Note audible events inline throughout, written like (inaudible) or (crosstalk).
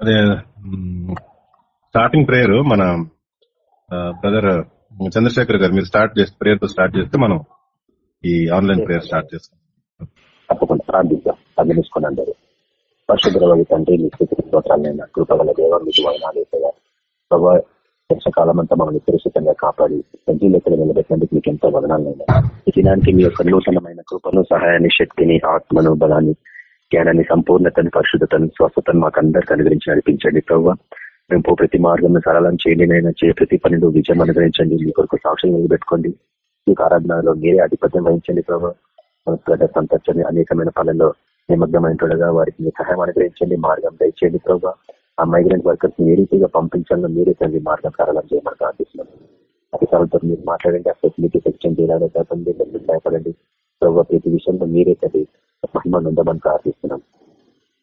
అదే starting prayer మన brother Chandrashekar garu మీరు స్టార్ట్ చేస్తే ప్రేయర్తో స్టార్ట్ చేస్తే మనం ఈ ఆన్లైన్ ప్రేయర్ స్టార్ట్ చేస్తాం. తప్పకుండా ప్రార్థిద్దాం. అగ్నిసుకుని అందరూ. పరిశుద్ధ తండ్రి మీ స్థితి స్తోత్రాలైన కృపగల దేవ మీకు వదనాలు ప్రభావ వర్షకాలం అంతా మమ్మల్ని సురక్షితంగా కాపాడి సజీలెక్కలు నిలబెట్టినందుకు మీకు ఎంతో వదనాలైనా ఈ దినానికి మీ యొక్క నూతనమైన కృపను సహాయాన్ని శక్తిని ఆత్మను బలాన్ని జ్ఞానాన్ని సంపూర్ణతను పరిశుద్ధతను స్వస్థతను మాకు అందరికి అనుగ్రహించి నడిపించండి ప్రభావ మేము ప్రతి మార్గం సరళం చేయండి చే ప్రతి పనిలో విజయం అనుగ్రహించండి. మీ కొరకు సాక్ష్యం నిలబెట్టుకోండి. మీకు ఆరాధనలో మీరే ఆధిపత్యం వహించండి ప్రభావ గడ్డ సంతర్చని అనేకమైన పనుల్లో నిమగ్నమైనట్టుగా వారికి మీ సహాయం అనుగ్రహించండి. మార్గం దయచేయండి ప్రభావ ఆ మైగ్రెంట్ వర్కర్స్ ఏ రీతిగా పంపించాలో మీరే తండ్రి మార్గం సరళం చేయమని ప్రార్థిస్తున్నాం. అధికారులతో మీరు మాట్లాడండి. ఆ ఫెసిలిటీస్ చేయాలని కాకుండా సహాయపడండి. ప్రభావ ప్రతి విషయంలో మీరే తండ్రి మహిమ ప్రార్థిస్తున్నాం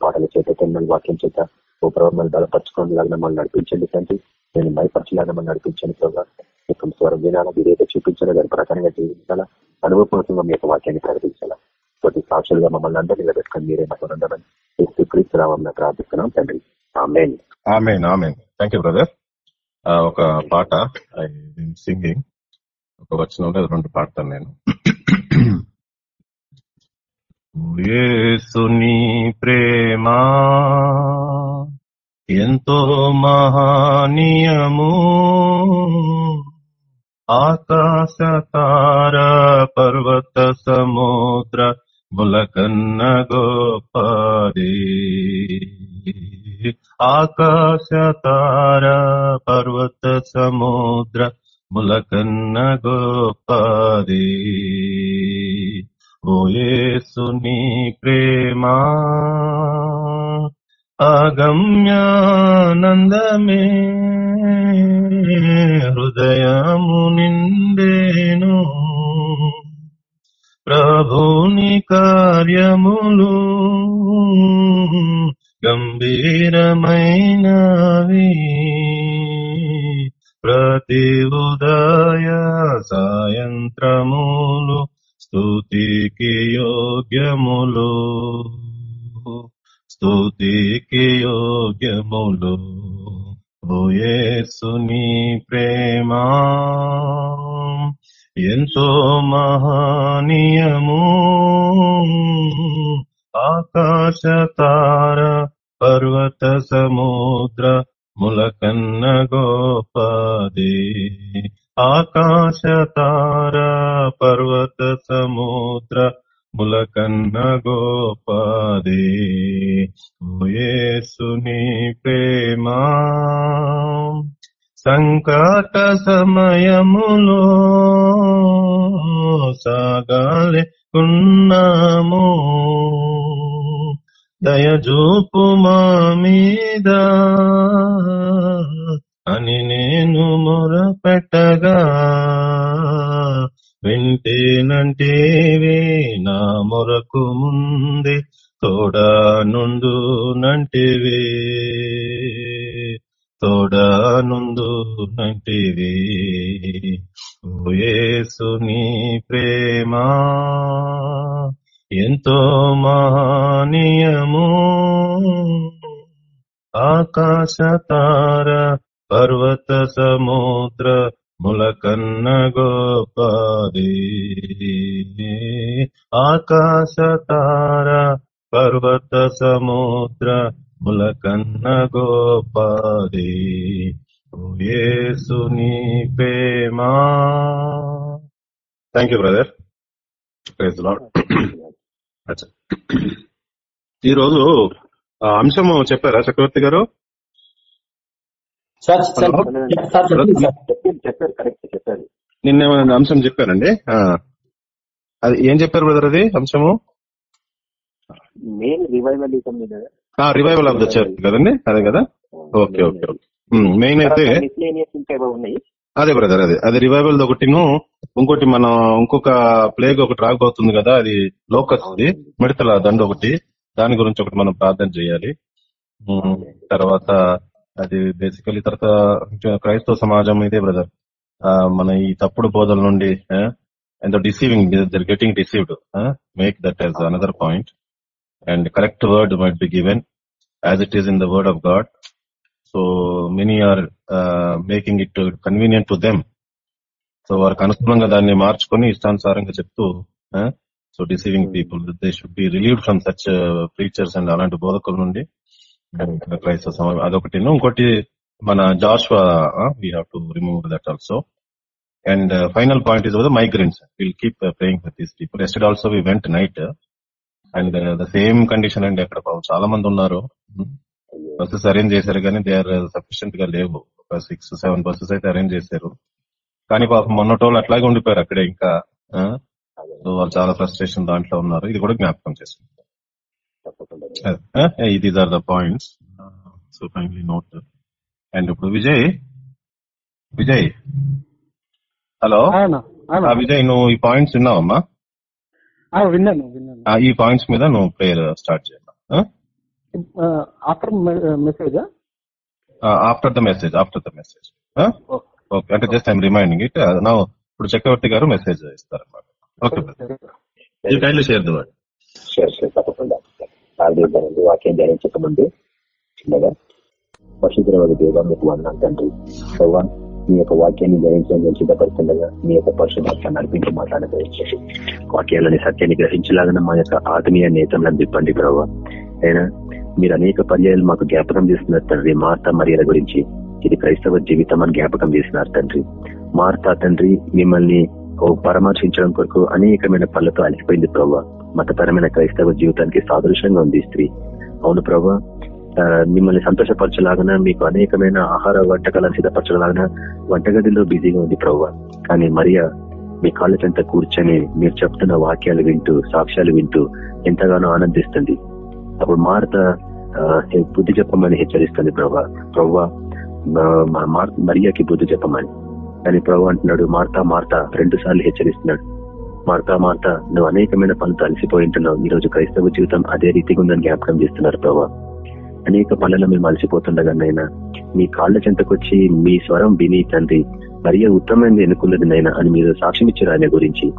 పాటల చేత తిన్నాను వాక్యం చేత ఓ ప్రభావం బలపరచుకోని లాగా మమ్మల్ని నడిపించండి తండ్రి నేను భయపరచలాగా మనం నడిపించండి ప్రభావ యొక్క స్వరం వినాలా మీరైతే చూపించాలో దాని ప్రకారంగా జీవించాలా అనుభవపూర్వకంగా మీ యొక్క వాక్యాన్ని ప్రకటించాలా కొద్ది సాక్షులుగా మమ్మల్ని అందరూ పెట్టుకుని మీరే మాకు ఉండమని క్రీస్తు రామని ప్రార్థిస్తున్నాం తండ్రి థ్యాంక్ యూ బ్రదర్ ఒక పాట సింగింగ్ ఒక వచ్చిన రెండు పాడతాను నేను యేసుని ప్రేమ. ఎంతో మహానీయము. ఆకాశ తార పర్వత సముద్ర ములకన్న గోపది. ఆకాశ తార పర్వత సముద్ర ములకన్న గోపది. ఓయేసుని ప్రేమా అగమ్యానందమే హృదయము నిండేను. ప్రభుని కార్యములు గంభీరమైనవి. ప్రతి ఉదయ సాయంత్రములు స్థుతికి యోగ్యములు. స్థుతికి యోగ్యములు. ఓయేసుని ప్రేమా. ఎంతో మహానీయము. ఆకాశ తార పర్వత సముద్ర ములకన్న గోపదే. ఆకాశ తార పర్వత సముద్ర ములకన్న గోపది ఓయేసుని ప్రేమా సంకట సమయములో సాగాలి ఉన్నాము దయజూపు మా మీద అని నేను మొరపెట్టగా వింటేనంటేవే నా మొరకు ముందే తోడా నుండు నంటివే తోడా నుండు నంటివే ఓయేసుని ప్రేమా ఎంతో మహానీయము ఆకాశ తార పర్వత సముద్ర ములకన్న గోపాది ఆకాశ తార పర్వత సముద్ర ములకన్న గోపాది ప్రేమా thank you brother praise Lord ఈరోజు అంశము చెప్పారా చక్రవర్తి గారు? నిన్న అంశం చెప్పారండి? అది ఏం చెప్పారు బ్రదర్ అది అంశము? Main revivalism revival of the church కదండి? అదే కదా? Okay okay okay. మెయిన్ అయితే అదే బ్రదర్ అదే. అది రివైవల్ ఒకటిను ఇంకోటి మనం ఇంకొక ప్లేగ్ ఒకటి రాకపోతుంది కదా అది లోకస్ మిడతల దండ ఒకటి దాని గురించి ఒకటి మనం ప్రార్థన చేయాలి. తర్వాత అది బేసికలీ తర్వాత క్రైస్తవ సమాజం ఇదే బ్రదర్ మన ఈ తప్పుడు బోధల నుండి and deceiving they're getting deceived make that as another point and correct word might be given as it is in the word of God so many are making it convenient to them so వారికి అనుకూలంగా దాన్ని మార్చుకొని ఇష్టానుసారంగా చెప్తూ so deceiving people they should be relieve from such teachers and అలాంటి బోధకుల నుండి. క్రైస్తవ సమాజం అదొకటి. ఇంకోటి మన Joshua we have to remove that also and final point is migrants will keep praying for these people ఎస్టెడ్ also we went night and the same condition అండి అక్కడ పాపం చాలా మంది ఉన్నారు. Hmm. బస్సెస్ అరేంజ్ చేశారు కానీ దే ఆర్ సఫిషియెంట్గా లేవు. ఒక సిక్స్ సెవెన్ బస్సెస్ అయితే అరేంజ్ చేశారు. కానీ పాపం మొన్నటోళ్ళు అట్లాగే ఉండిపోయారు అక్కడే ఇంకా uh, సో వాళ్ళు చాలా ఫ్రస్ట్రేషన్ దాంట్లో ఉన్నారు. ఇది కూడా జ్ఞాపకం చేసుకుంటారు these are the points so finally note and ఇప్పుడు విజయ్? విజయ్? హలో? విజయ్ నువ్వు ఈ పాయింట్స్ విన్నావమ్మా? ఆ, విన్నాను విన్నాను. ఆ, ఈ పాయింట్స్ మీద నువ్వు ప్రేయర్ స్టార్ట్ చేద్దాం. After message after the message after the message okay అంటే జస్ట్ ఐమ్ రిమైండింగ్ ఇట్ నా ఇప్పుడు చక్రవర్తి గారు message ఇస్తారన్నమాట. Okay you kindly share the word sure sure తప్పకుండా. ప్రార్థిద్దామండి వాక్యం ధ్యానించకముందు చిన్నగా. పశుద్రవ దేవ మీకు వందనాలు తండ్రి. ప్రభావ మీ యొక్క వాక్యాన్ని ధ్యానించడం సిద్ధపడుతుండగా మీ యొక్క పరిశుభ్రత నడిపించి మాట్లాడగలిగించండి వాక్యాలని సత్యాన్ని గ్రహించలాగా మా యొక్క ఆత్మీయ నేతలను దిప్పండి ప్రభావ అయినా మీరు అనేక పర్యాలు మాకు జ్ఞాపకం చేస్తున్నారు తండ్రి. మార్త మరియల గురించి. ఇది క్రైస్తవ జీవితం అని జ్ఞాపకం చేసినారు తండ్రి. మార్త తండ్రి మిమ్మల్ని ఓ పరామర్శించడం కొరకు అనేకమైన పనులతో అలిసిపోయింది ప్రభావ మతపరమైన క్రైస్తవ జీవితానికి సాదృశ్యంగా ఉంది స్త్రీ. అవును ప్రభా. మిమ్మల్ని సంతోషపరచలాగన మీకు అనేకమైన ఆహార వంటకాలను సిద్ధపరచలాగన వంటగదిలో బిజీగా ఉంది ప్రభావ కానీ మరియా మీ కాళ్ళ చెంత కూర్చొని మీరు చెప్తున్న వాక్యాలు వింటూ సాక్ష్యాలు వింటూ ఎంతగానో ఆనందిస్తుంది. అప్పుడు మార్త బుద్ధి చెప్పమని హెచ్చరిస్తుంది ప్రభా. ప్రవ్వా మరియాకి బుద్ధి చెప్పమని. కానీ ప్రభు అంటున్నాడు మార్తా మార్తా రెండు సార్లు హెచ్చరిస్తున్నాడు. మార్తా మార్తా నువ్వు అనేకమైన పనులు అలసిపోయి ఉంటున్నావు. ఈ రోజు క్రైస్తవ జీవితం అదే రీతిగా ఉందని జ్ఞాపకం చేస్తున్నారు ప్రభా. అనేక పనులలో మేము అలసిపోతుండగా నైనా మీ కాళ్ళ చెంతకొచ్చి మీ స్వరం విని తండ్రి మరియు ఉత్తమమైనది ఎన్నుకున్నది నైనా అని మీరు సాక్ష్యం ఇచ్చారు ఆయన గురించి.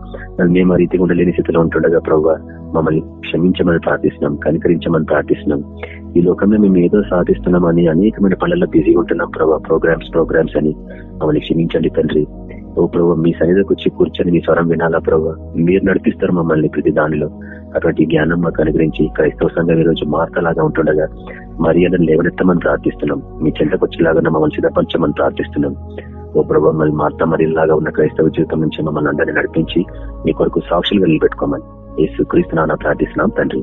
మేము ఆ రీతిగా ఉండలేని స్థితిలో ఉంటుండగా ప్రభు మమ్మల్ని క్షమించమని ప్రార్థిస్తున్నాం కనికరించమని ప్రార్థిస్తున్నాం. ఈ లోకంలో మేము ఏదో సాధిస్తున్నామని అనేకమైన పనులలో బిజీగా ఉంటున్నాం ప్రభావ ప్రోగ్రామ్స్ ప్రోగ్రామ్స్ అని. మమ్మల్ని క్షమించండి తండ్రి. ఓ ప్రభు మీ సన్నిధికి వచ్చి కూర్చొని మీ స్వరం వినాలా ప్రభు? మీరు నడిపిస్తారు మమ్మల్ని ప్రతి దానిలో. అటువంటి జ్ఞానం మాకు అనుగ్రహించి క్రైస్తవ సంఘం ఈ రోజు మార్తలాగా ఉంటుండగా మర్యాదను లేవనెత్తమని ప్రార్థిస్తున్నాం. మీ చెంతకు వచ్చేలాగా మమ్మల్ని సిద్ధపరచమని ప్రార్థిస్తున్నాం. ఓ ప్రభు మళ్ళీ మార్త మరియలాగా ఉన్న క్రైస్తవ జీవితం నుంచి మమ్మల్ని అందరినీ నడిపించి మీ కొరకు సాక్షులుగా నిలబెట్టుకోమని యేసు క్రీస్తున్నా ప్రార్థిస్తున్నాం తండ్రి.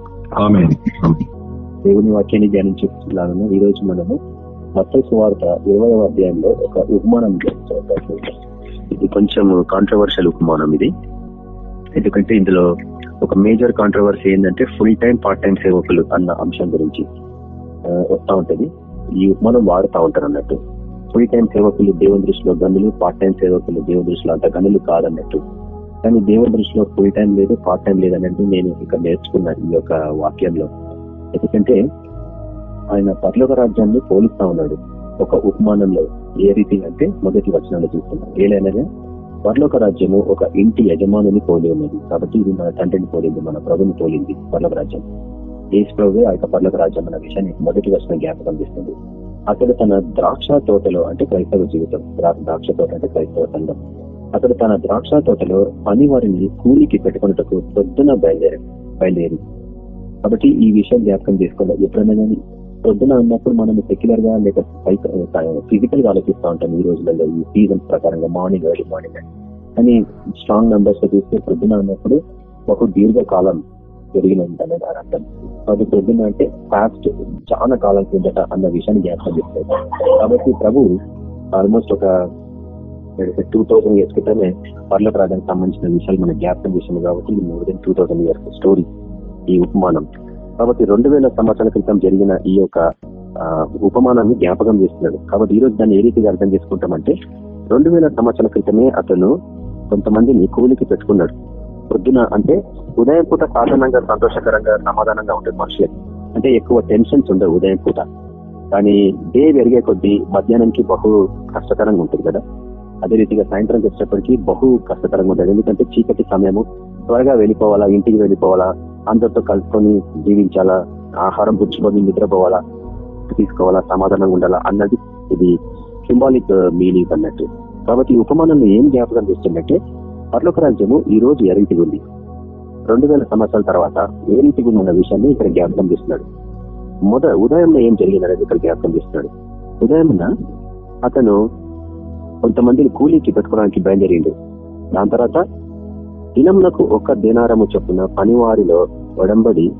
దేవుని వాక్యాన్ని ధ్యానించేలాగా ఈ రోజు మనము మత్స్సు వార్త ఇరవై అధ్యాయంలో ఒక ఉపమానం చేస్తాం. ఇది కొంచెం కాంట్రవర్షియల్ ఉపమానం ఇది. ఎందుకంటే ఇందులో ఒక మేజర్ కాంట్రవర్సీ ఏంటంటే ఫుల్ టైం పార్ట్ టైం సేవకులు అన్న అంశం గురించి వస్తూ వస్తా ఈ ఉపమానం వాడుతూ ఉంటారు అన్నట్టు. ఫుల్ టైం సేవకులు దేవుని దృష్టిలో గనులు పార్ట్ టైం సేవకులు దేవుని దృష్టిలో అంత గనులు కాదన్నట్టు. కానీ దేవుని దృష్టిలో ఫుల్ టైం లేదు పార్ట్ టైం లేదన్నట్టు నేను ఇక్కడ నేర్చుకున్నాను ఈ యొక్క వాక్యంలో. ఎందుకంటే ఆయన పర్లోక రాజ్యాన్ని పోలుస్తా ఉన్నాడు. ఒక ఉపమానంలో ఏ రీతి అంటే మొదటి వచనాలు చూస్తున్నాం. ఏలైనగా పర్లోక రాజ్యము ఒక ఇంటి యజమానుని పోలి ఉన్నది. కాబట్టి ఇది మన తండ్రిని పోలింది మన ప్రభుని పోలింది పర్లోక రాజ్యం. ఏసు ప్రభు ఆ యొక్క పర్లోక రాజ్యం అన్న విషయాన్ని మొదటి వచనం జ్ఞాపకం చేస్తుంది. అతడు తన ద్రాక్ష తోటలో అంటే క్రైస్తవ జీవితం ద్రాక్ష తోట అంటే క్రైస్తవ సంఘం. అతడు తన ద్రాక్ష తోటలో పని వారిని కూలికి పెట్టుకున్నట్టుకు పొద్దున బయలుదేరి బయలుదేరి. కాబట్టి ఈ విషయం జ్ఞాపకం చేసుకోవాలి. ఎప్పుడైనా కానీ పొద్దున అన్నప్పుడు మనం సెక్యులర్గా లేక ఫిజికల్గా ఆలోచిస్తూ ఉంటాం ఈ రోజులలో ఈ సీజన్స్ ప్రకారంగా మార్నింగ్ ఎర్లీ మార్నింగ్ కానీ స్ట్రాంగ్ నంబర్స్లో చూస్తే పొద్దున అన్నప్పుడు ఒక దీర్ఘకాలం పెరిగినంత అనేది దాని అర్థం. అది పొద్దున అంటే ఫాస్ట్ చాలా కాలం కిందట అన్న విషయాన్ని జ్ఞాపకం చేస్తాయి. కాబట్టి ప్రభు ఆల్మోస్ట్ ఒక టూ థౌసండ్ ఇయర్స్ క్రితమే పర్లకు రావడానికి సంబంధించిన విషయాలు మన జ్ఞాపకం చేసాము కాబట్టి more than two thousand years story ఈ ఉపమానం. కాబట్టి రెండు వేల సంవత్సరాల క్రితం జరిగిన ఈ యొక్క ఉపమానాన్ని జ్ఞాపకం చేస్తున్నాడు. కాబట్టి ఈ రోజు దాన్ని ఏ రీతిగా అర్థం చేసుకుంటామంటే రెండు వేల సంవత్సరాల క్రితమే అతను కొంతమందిని కూలికి పెట్టుకున్నాడు. పొద్దున అంటే ఉదయం పూట సాధారణంగా సంతోషకరంగా సమాధానంగా ఉంటుంది మనుషులకి అంటే ఎక్కువ టెన్షన్స్ ఉండవు ఉదయం పూట. కానీ డే పెరిగే కొద్దీ మధ్యాహ్నానికి బహు కష్టకరంగా ఉంటుంది కదా. అదే రీతిగా సాయంత్రం వచ్చేటప్పటికి బహు కష్టకరంగా ఉంటుంది ఎందుకంటే చీకటి సమయము త్వరగా వెళ్ళిపోవాలా ఇంటికి వెళ్ళిపోవాలా అందరితో కలుసుకొని జీవించాలా ఆహారం పుచ్చుకొని నిద్రపోవాలా తీసుకోవాలా సమాధానంగా ఉండాలా అన్నది ఇది సింబాలిక్ మీనింగ్ uh, అన్నట్టు. కాబట్టి ఉపమానంలో ఏం జ్ఞాపకం చేస్తుందంటే పర్లోక రాజ్యము ఈ రోజు ఏ రీతిగా ఉంది? రెండు వేల సంవత్సరాల తర్వాత ఏ రీతిగా ఉన్న విషయాన్ని ఇక్కడ జ్ఞాపకం చేస్తున్నాడు. మొద ఉదయంలో ఏం జరిగిందనేది ఇక్కడ జ్ఞాపకం చేస్తున్నాడు. ఉదయంన అతను కొంతమందిని కూలీకి పెట్టుకోవడానికి బయలుదేరిండు. దాని తర్వాత దినంలకు ఒక్క దినారము చొప్పున పనివారిలో వడంబడి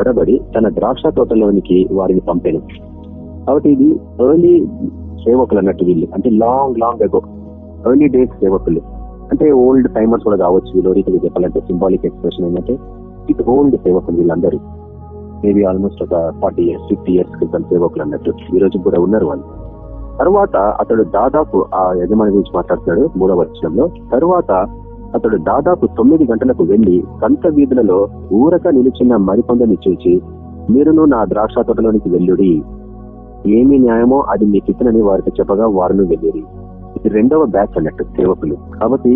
వడబడి తన ద్రాక్ష తోటలోనికి వారిని పంపాను. కాబట్టి ఇది ఎర్లీ సేవకులు అన్నట్టు వీళ్ళు. అంటే long long ago early days సేవకులు. అంటే ఓల్డ్ టైమర్స్ కూడా కావచ్చు వీళ్ళు రీతిగా చెప్పాలంటే సింబాలిక్ ఎక్స్ప్రెషన్ ఏంటంటే ఇది ఓల్డ్ సేవకులు వీళ్ళందరూ. మేబీ ఆల్మోస్ట్ ఒక ఫార్టీ ఇయర్స్ ఫిఫ్టీ ఇయర్స్ క్రితం సేవకులు అన్నట్టు. ఈ రోజు కూడా ఉన్నారు వాళ్ళు. తర్వాత అతడు దాదాపు ఆ యజమాని గురించి మాట్లాడుతున్నాడు మూడవ వచ్చంలో తర్వాత అతడు దాదాపు తొమ్మిది గంటలకు వెళ్ళి సంత వీధులలో ఊరక నిలిచిన మరికొందని చూచి మీరును నా ద్రాక్ష తోటలోనికి వెళ్ళుడి. ఏమి న్యాయమో అది మీకు ఇతనని వారికి చెప్పగా వారును వెళ్ళేది ఇది రెండవ బ్యాచ్ అన్నట్టు సేవకులు. కాబట్టి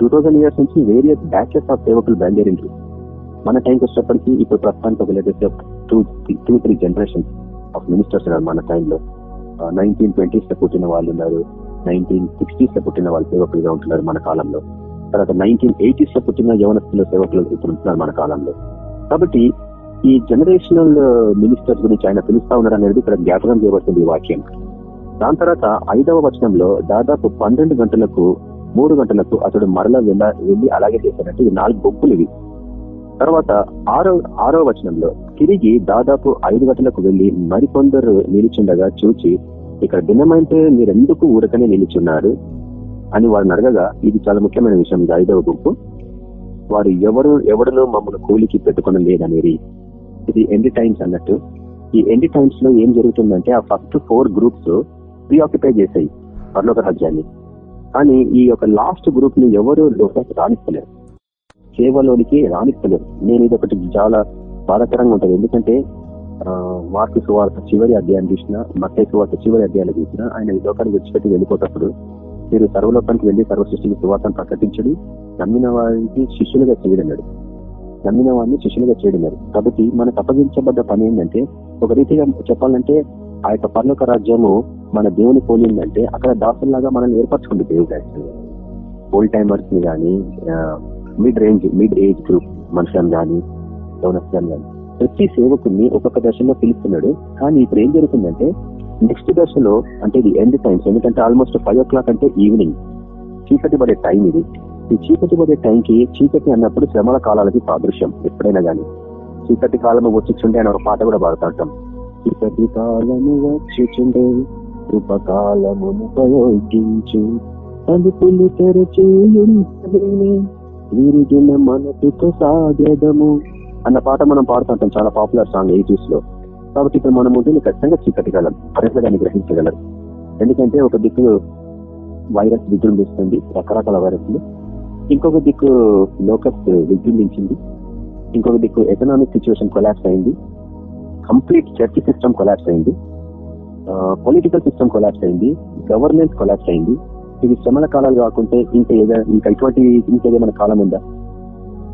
టూ థౌసండ్ ఇయర్స్ నుంచి వేరియస్ బ్యాచెస్ ఆఫ్ సేవకులు బయలుదేరిండ్రు. మన టైంకి వచ్చేటప్పటికి ఇప్పుడు ప్రస్తుతానికి ఒక latest two two three generation of ministers ఉన్నారు మన టైంలో నైన్టీన్ ట్వంటీస్లో పుట్టిన వాళ్ళు ఉన్నారు. నైన్టీన్ సిక్స్టీస్లో పుట్టిన వాళ్ళు సేవకులుగా ఉంటున్నారు మన కాలంలో. తర్వాత నైన్టీన్ ఎయిటీస్లో పుట్టిన యవనస్తుల సేవకులు ఇప్పుడు ఉంటున్నారు మన కాలంలో. కాబట్టి ఈ జనరేషనల్ మినిస్టర్స్ గురించి ఆయన పిలుస్తా ఉన్నారు అనేది ఇక్కడ జ్ఞాపకం చేయబడుతుంది ఈ వాక్యం. దాని తర్వాత ఐదవ వచనంలో దాదాపు పన్నెండు గంటలకు మూడు గంటలకు అతడు మరలా వెళ్ళ వెళ్ళి అలాగే చేశాడంటే ఈ నాలుగు గుంపులు ఇవి. తర్వాత ఆరో ఆరో వచనంలో తిరిగి దాదాపు ఐదు గంటలకు వెళ్ళి మరికొందరు నిలిచిండగా చూచి ఇక్కడ దినమైతే మీరెందుకు ఊరకనే నిలిచున్నారు? అని వారిని అడగగా ఇది చాలా ముఖ్యమైన విషయం. ఇది ఐదవ గుంపు. వారు ఎవరు ఎవరినో మమ్మల్ని కూలికి పెట్టుకుని లేదనేది ఇది ఎండి టైమ్స్ అన్నట్టు. ఈ ఎండి టైమ్స్లో ఏం జరుగుతుందంటే ఆ ఫస్ట్ ఫోర్ గ్రూప్స్ ప్రీఆక్యుపై చేశాయి పర్లోక రాజ్యాన్ని కానీ ఈ యొక్క లాస్ట్ గ్రూప్ని ఎవరు లోకానికి రాణిస్తలేరు సేవలోనికి రాణిస్తలేరు నేను ఇది ఒకటి చాలా బాధాకరంగా ఉంటుంది. ఎందుకంటే మార్కు సువార్త చివరి అధ్యాయం చూసిన మత్స్య సువార్త చివరి అధ్యాయాలు చూసిన ఆయన ఈ లోకాన్ని విడిచిపెట్టి వెళ్ళిపోతప్పుడు మీరు సర్వలోకానికి వెళ్ళి సర్వ సృష్టికి సువార్తను నమ్మిన వారికి శిష్యులుగా చేయడన్నాడు నమ్మిన వారిని శిష్యులుగా చేయడన్నారు కాబట్టి మనకు అప్పగించబడ్డ పని ఏంటంటే ఒక రీతిగా చెప్పాలంటే ఆ యొక్క పర్లోక రాజ్యము మన దేవుని పోలిందంటే అక్కడ దాసుల్లాగా మనల్ని ఏర్పరచుకుంది దేవుడు యాక్చువల్గా. ఓల్డ్ టైమర్స్ని కానీ mid range mid age group మనుషులను కానీ యవనస్తులను కానీ ప్రతి సేవకుని ఒక్కొక్క దశలో పిలుస్తున్నాడు. కానీ ఇప్పుడు ఏం జరుగుతుందంటే నెక్స్ట్ దశలో అంటే ఇది ఎండ్ టైమ్స్ ఎందుకంటే ఆల్మోస్ట్ ఫైవ్ ఓ క్లాక్ అంటే ఈవినింగ్ చీకటి పడే టైం ఇది. ఈ చీకటి పడే టైంకి చీకటి అన్నప్పుడు శ్రమల కాలాలకి సాదృశ్యం ఎప్పుడైనా కానీ చీకటి కాలము వచ్చిండే అని ఒక పాట కూడా పాడుతుంటాం చీకటి కాలము వచ్చిచుండే కృపకాలమును ఉపయోగించు. తలుపులు తెరచి విరిగిన మనసుతో సాగేదము. అన్న పాట మనం పాడుతుంటాం చాలా పాపులర్ సాంగ్ ఎయిటీస్లో. కాబట్టి ఇక్కడ మనం ఉంటే ఖచ్చితంగా చీకటిగలం పరిసరాన్ని గ్రహించగలరు. ఎందుకంటే ఒక దిక్కు వైరస్ విజృంభిస్తుంది రకరకాల వైరస్లు. ఇంకొక దిక్కు లోకస్ విజృంభించింది. ఇంకొక దిక్కు ఎకనామిక్ సిచ్యువేషన్ కొలాప్స్ అయింది. కంప్లీట్ చర్చ్ సిస్టమ్ కొలాప్స్ అయింది. పొలిటికల్ సిస్టమ్ కొలాప్స్ అయింది. గవర్నెన్స్ కొలాప్స్ అయింది. ఇది శ్రమల కాలాలు కాకుంటే ఇంకా ఏదైనా ఇంకా ఇటువంటి ఇంకేదేమైనా కాలం ఉందా?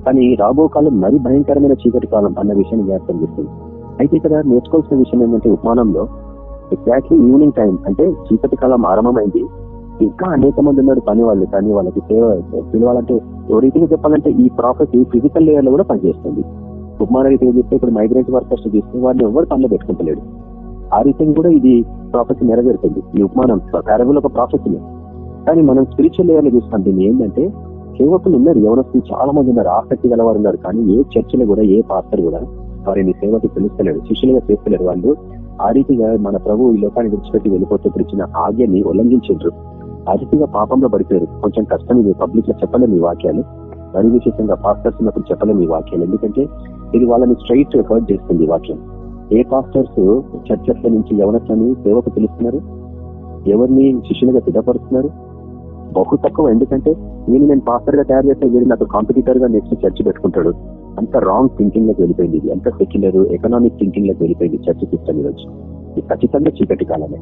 కానీ రాబో కాలం మరీ భయంకరమైన చీకటి కాలం అన్న విషయాన్ని జ్ఞాపకం చేస్తుంది. అయితే ఇక్కడ నేర్చుకోవాల్సిన విషయం ఏంటంటే ఉపమానంలో ఎగ్జాక్ట్లీ ఈవినింగ్ టైం అంటే చీకటి కాలం ఆరంభమైంది. ఇంకా అనేక మంది ఉన్నారు పని వాళ్ళు కానీ వాళ్ళకి సేవ పిలవాలంటే ఓ రీతిగా చెప్పాలంటే ఈ ప్రాఫెస్ ఫిజికల్ లేయర్లో కూడా పనిచేస్తుంది. ఉపమాన రీతిగా చెప్తే ఇప్పుడు మైగ్రెంట్ వర్కర్స్ తీసుకుని వారిని ఎవరు పనిలో పెట్టుకుంటలేడు. ఆ రీతిగా కూడా ఇది ప్రాఫెస్ నెరవేరుతుంది. ఈ ఉపమానం పారబుల్ ఒక ప్రాఫెస్లే కానీ మనం స్పిరిచువల్ లేయర్లో చూస్తాం దీన్ని ఏంటంటే సేవకులు ఉన్నారు యవనస్తులు చాలా మంది ఉన్నారు ఆసక్తి గలవారు ఉన్నారు కానీ ఏ చర్చలు కూడా ఏ పాస్టర్ కూడా వారిని సేవకు తెలుస్తలేడు శిష్యులుగా చేస్తలేరు వాళ్ళు. ఆ రీతిగా మన ప్రభు ఈ లోకాన్ని విడిచిపెట్టి వెళ్ళిపోతూ ఇచ్చిన ఆజ్ఞని ఉల్లంఘించారు ఆ రీతిగా పాపంలో పడిపోయారు. కొంచెం కష్టం ఇది. పబ్లిక్లో చెప్పలేము ఈ వాక్యాలు. మరి విశేషంగా పాస్టర్స్ ఉన్నప్పుడు చెప్పలేము ఈ వాక్యాలు. ఎందుకంటే ఇది వాళ్ళని స్ట్రైట్ హర్ట్ చేస్తుంది ఈ వాక్యం. ఏ పాస్టర్స్ చర్చల నుంచి ఎవరిని సేవకు తెలుస్తున్నారు ఎవరిని శిష్యులుగా సిద్ధపరుస్తున్నారు? బహు తక్కువ. ఎందుకంటే నేను నేను పాస్టర్గా తయారు చేస్తే వీడు నాకు కాంపిటీటర్గా నెక్స్ట్ చర్చి పెట్టుకుంటాడు. అంత రాంగ్ థింకింగ్లోకి వెళ్ళిపోయింది ఇది. అంత సెక్యులర్ ఎకనామిక్ థింకింగ్లోకి వెళ్ళిపోయింది చర్చ సిస్టమ్ ఈరోజు ఇది ఖచ్చితంగా చీకటి కాలమే.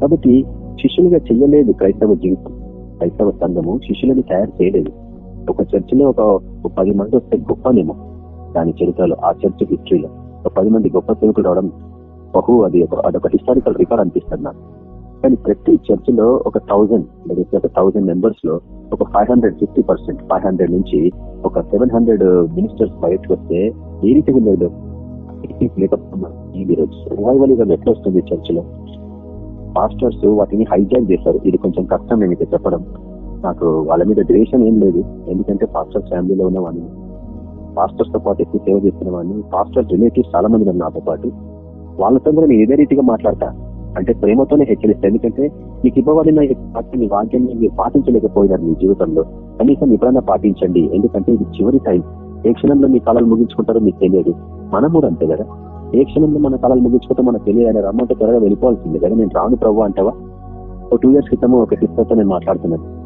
కాబట్టి శిష్యులుగా చెయ్యలేదు క్రైస్తవ జీవితం క్రైస్తవ సంఘము. శిష్యులని తయారు చేయలేదు. ఒక చర్చిలో ఒక పది మంది వస్తే గొప్పనేమో. దాని చరిత్రలో ఆ చర్చ్ హిస్టరీలో ఒక పది మంది గొప్ప సేవకులు రావడం బహు అది అదొక హిస్టారికల్ రికార్డ్ అనిపిస్తుంది నాకు. కానీ ప్రతి చర్చిలో ఒక థౌజండ్ లేకపోతే ఒక థౌజండ్ మెంబర్స్లో ఒక five hundred fifty percent five hundred నుంచి ఒక సెవెన్ హండ్రెడ్ మినిస్టర్స్ బయటకు వస్తే ఏ రీతిగా లేదు. ఈ రోజు రివైవలిజం ఎట్లా వస్తుంది చర్చిలో పాస్టర్స్ వాటిని హైజాక్ చేశారు ఇది కొంచెం కష్టం నేను ఇక్కడ చెప్పడం? నాకు వాళ్ళ మీద ద్వేషం ఏం లేదు. ఎందుకంటే పాస్టర్స్ ఫ్యామిలీలో ఉన్న వాడిని పాస్టర్స్తో పాటు ఎక్కువ సేవ చేస్తున్న వాడిని. పాస్టర్స్ రిలేటివ్స్ చాలా మంది ఉన్నారు నాతో పాటు. వాళ్ళతో కూడా నేను ఇదే రీతిగా మాట్లాడతాను అంటే ప్రేమతోనే హెచ్చరిస్తారు ఎందుకంటే మీకు ఇవ్వబడిన మీ వాక్యం మీరు పాటించలేకపోయినారు మీ జీవితంలో. కనీసం ఎప్పుడైనా పాటించండి. ఎందుకంటే ఇది చివరి టైం ఏ క్షణంలో మీ కాలాలు ముగించుకుంటారో మీకు తెలియదు. మనం కూడా అంతే కదా? ఏ క్షణంలో మన కాలాలు ముగించుకుంటే మనకు తెలియదు. రమ్మంటే త్వరగా వెళ్ళిపోవాల్సింది కదా? నేను రాను ప్రభు అంటావా? ఒక టూ ఇయర్స్ క్రితము ఒక సిస్టర్తో నేను మాట్లాడుతున్నాను.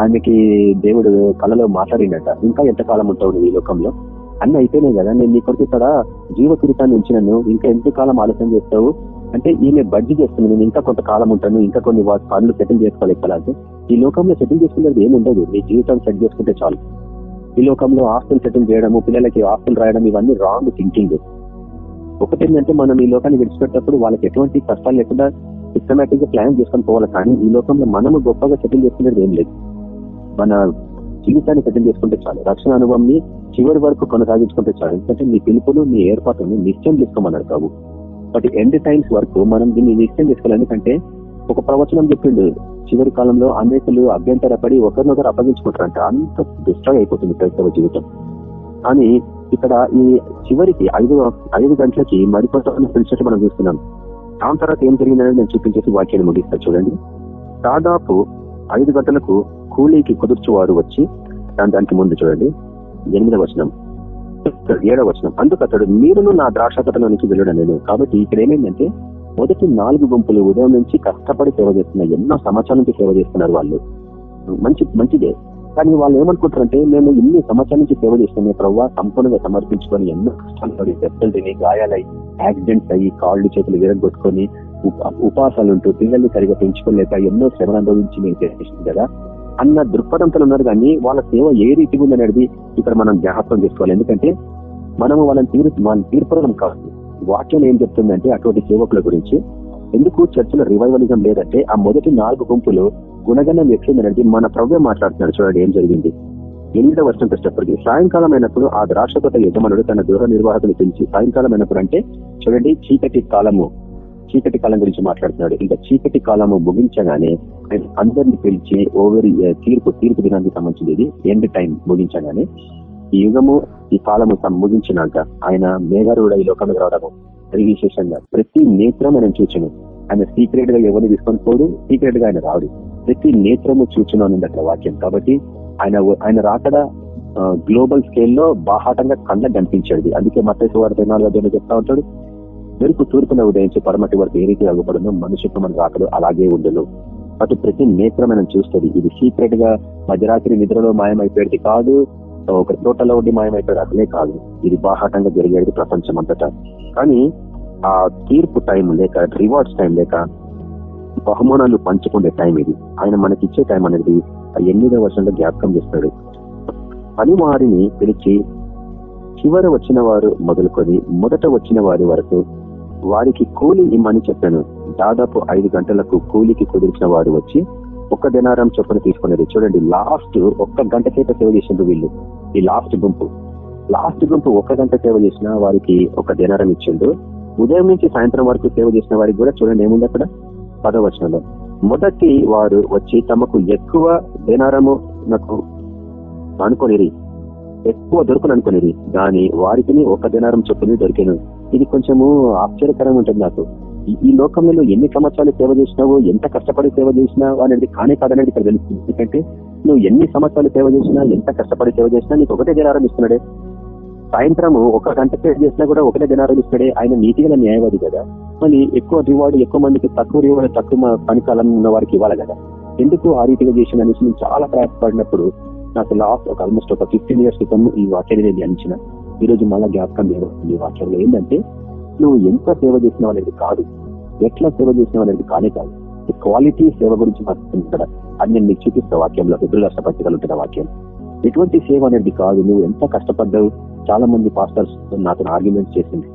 ఆయనకి దేవుడు కళలో మాట్లాడిండట. ఇంకా ఎంతకాలం ఉంటావు ఈ లోకంలో? అన్ని అయిపోయినాయి కదా. నేను నీ కొరకు ఇక్కడ జీవ కిరీటాన్ని ఉంచినాను. ఇంకా ఎంత కాలం ఆలోచన చేస్తావు? అంటే ఈమె బడ్జీ చేస్తుంది. నేను ఇంకా కొంతకాలం ఉంటాను. ఇంకా కొన్ని పనులు సెటిల్ చేసుకోవాలి ఇక్కడ ఈ లోకంలో సెటిల్ చేసుకునేది ఏముండదు ఉండదు. నీ జీవితం సెట్ చేసుకుంటే చాలు. ఈ లోకంలో ఆస్తులు సెటిల్ చేయడము పిల్లలకి ఆస్తులు రాయడం ఇవన్నీ రాంగ్ థింకింగ్ ఒకటేంటంటే మనం ఈ లోకాన్ని విడిచిపెట్టినప్పుడు వాళ్ళకి ఎటువంటి కష్టాలు లేకుండా సిస్టమేటిక్గా ప్లాన్ చేసుకొని పోవాలి. కానీ ఈ లోకంలో మనము గొప్పగా సెటిల్ చేసుకునేది ఏం లేదు. మన జీవితాన్ని సెటిల్ చేసుకుంటే చాలు. రక్షణ అనుభవం చివరి వరకు కొనసాగించుకుంటే చాలు. ఎందుకంటే మీ పిలుపులు మీ ఏర్పాటును నిశ్చయం చేసుకోమన్నారు కావు బట్ ఎండ్ టైమ్స్ వరకు మనం దీన్ని నిశ్చయం చేసుకోవాలి. ఎందుకంటే ఒక ప్రవచనం చెప్పిండు చివరి కాలంలో అనేకలు అభ్యంతరపడి ఒకరినొకరు అప్పగించుకుంటారంట. అంత డిస్ట్రాయ్ అయిపోతుంది క్రైస్తవ జీవితం. కానీ ఇక్కడ ఈ చివరికి ఐదు ఐదు గంటలకి మరికొంతమంది పిలిచినట్టు మనం చూస్తున్నాం. దాని తర్వాత ఏం జరిగిందని నేను చూపించేసి వాక్యాన్ని ముగిస్తాను చూడండి. దాదాపు ఐదు గంటలకు కూలీకి కుదుర్చువారు వచ్చి దాని దానికి ముందు చూడండి. ఎనిమిదవ వచనం. ఏడవ వచనం అందుకు అతడు మీరును నా ద్రాక్షతలో నుంచి వెళ్ళడం కాబట్టి ఇక్కడ ఏమైందంటే మొదటి నాలుగు గుంపులు ఉదయం నుంచి కష్టపడి సేవ చేస్తున్నారు ఎన్నో సంవత్సరాల నుంచి సేవ చేస్తున్నారు వాళ్ళు. మంచి మంచిదే. కానీ వాళ్ళు ఏమనుకుంటారంటే మేము ఇన్ని సంవత్సరాల నుంచి సేవ చేస్తున్నాయి ప్రవ్వా సంపూర్ణంగా సమర్పించుకొని ఎన్నో కష్టాలు పడి దెబ్బలు తిని గాయాలై యాక్సిడెంట్స్ అయ్యి కాళ్ళు చేతులు విరగొట్టుకొని ఉపాసాలు ఉంటూ పిల్లల్ని సరిగా పెంచుకోలేక ఎన్నో శ్రమను అనుభవించి మేము చేస్తుంది కదా అన్న దృక్పథంతో ఉన్నారు కానీ వాళ్ళ సేవ ఏ రీతిగా ఉందనేది ఇక్కడ మనం జ్ఞాపకం చేసుకోవాలి. ఎందుకంటే మనము వాళ్ళని తీరు వాళ్ళని తీర్పడం కాదు. వాక్యం ఏం చెప్తుందంటే అటువంటి సేవకుల గురించి. ఎందుకు చర్చలో రివైవలిజం లేదంటే ఆ మొదటి నాలుగు గుంపులు గుణగణం ఎట్లుందనేది మన ప్రవ్యం మాట్లాడుతున్నాడు చూడండి ఏం జరిగింది. ఎనిమిదో వర్షం కష్టపడి సాయంకాలం అయినప్పుడు ఆ ద్రాక్షపత యజమానుడు తన గృహ నిర్వాహకులు పిలిచి సాయంకాలం అయినప్పుడు అంటే చూడండి చీకటి కాలము. చీకటి కాలం గురించి మాట్లాడుతున్నాడు. ఇంకా చీకటి కాలము ముగించగానే అందరిని పిలిచి ఓవరి తీర్పు తీర్పు దినానికి సంబంధించింది ఎండ్ టైం ముగించగానే ఈ యుగము ఈ కాలము ముగించినాక ఆయన మేఘారుడ ఈ లోకంలో రావడము విశేషంగా ప్రతి నేత్రం ఆయన చూచను. ఆయన సీక్రెట్గా ఎవరిని తీసుకొని పోడు? సీక్రెట్గా ఆయన రాడు. ప్రతి నేత్రము చూచున్నాను అక్కడ వాక్యం. కాబట్టి ఆయన ఆయన రాకడ గ్లోబల్ స్కేల్లో బాహాటంగా కళ్ళ కనిపించాడు అందుకే మత్స్య వారి నాలుగు చెప్తా ఉంటాడు. మెరుపు తూర్పున ఉదయించి పడమటి వరకు ఏ రీతి అగుపడను మనుషుకు మన రాకడు అలాగే ఉండదు అటు ప్రతి నేత్రం మనం చూస్తుంది. ఇది సీక్రెట్గా మధ్యరాత్రి నిద్రలో మాయమైపోయేది కాదు. ఒక తోటలో ఉండి మాయమైపోయేది అసలే కాదు. ఇది బాహాటంగా జరిగేది ప్రపంచం అంతటా కానీ ఆ తీర్పు టైం లేక రివార్డ్స్ టైం లేక బహుమానాలు పంచుకునే టైం ఇది. ఆయన మనకిచ్చే టైం అనేది ఎనిమిదో వర్షంలో జ్ఞాపకం చేస్తాడు. పని వారిని పిలిచి చివర వచ్చిన వారు మొదలుకొని మొదట వచ్చిన వారి వరకు వారికి కూలి ఇమ్మని చెప్పాను. దాదాపు ఐదు గంటలకు కూలికి కుదిరిచిన వారు వచ్చి ఒక్క దినారం చొప్పున తీసుకునేది చూడండి లాస్ట్ ఒక్క గంట సేపు సేవ చేసిండ్రు వీళ్ళు. ఈ లాస్ట్ గుంపు. లాస్ట్ గుంపు ఒక్క గంట సేవ చేసిన వారికి ఒక దినారం ఇచ్చిండు ఉదయం నుంచి సాయంత్రం వరకు సేవ చేసిన వారికి కూడా చూడండి ఏముంది అక్కడ? పదవచనంలో. మొదటి వారు వచ్చి తమకు ఎక్కువ దినారము నాకు అనుకోనిరి. ఎక్కువ దొరుకును అనుకునేది దాని వారికి ఒక దినారం చొప్పున దొరికాను. ఇది కొంచెము ఆశ్చర్యకరంగా ఉంటుంది నాకు. ఈ లోకంలో ఎన్ని సంవత్సరాలు సేవ చేసినావో ఎంత కష్టపడి సేవ చేసినావు అనేది కానే కాదనేది ఇక్కడ తెలుస్తుంది. ఎందుకంటే నువ్వు ఎన్ని సంవత్సరాలు సేవ చేసినా ఎంత కష్టపడి సేవ చేసినా నీకు ఒకటే జనారం ఇస్తున్నాడే. సాయంత్రము ఒక గంట సేవ చేసినా కూడా ఒకటే జనారం ఇస్తాడే ఆయన నీతిగా న్యాయవాది కదా. మళ్ళీ ఎక్కువ రివార్డు ఎక్కువ మందికి తక్కువ రివార్డు తక్కువ పనికాలం ఉన్న వారికి ఇవ్వాలి కదా. ఎందుకు ఆ రీతిగా చేసిన అనేసి నేను చాలా ప్రయాసపడినప్పుడు నాకు లాస్ట్ ఒక ఆల్మోస్ట్ ఒక ఫిఫ్టీన్ ఇయర్స్ క్రితం ఈ వాక్యాన్ని నేను ధ్యానించిన. ఈ రోజు మళ్ళా జ్ఞాపకం లేదు వాక్యంలో ఏంటంటే నువ్వు ఎంత సేవ చేసినావు అనేది కాదు. ఎట్లా సేవ చేసినావు అనేది కానే కాదు. క్వాలిటీ సేవ గురించి మాట్లాడుతుంది అది నేను మీకు చూపిస్తా వాక్యంలో ఫిబ్రవరి రాష్ట్ర ఉంటున్న వాక్యం. ఎటువంటి సేవ అనేది కాదు. నువ్వు ఎంత కష్టపడ్డావు? చాలా మంది పాస్టర్స్ నాతో ఆర్గ్యుమెంట్ చేసింది.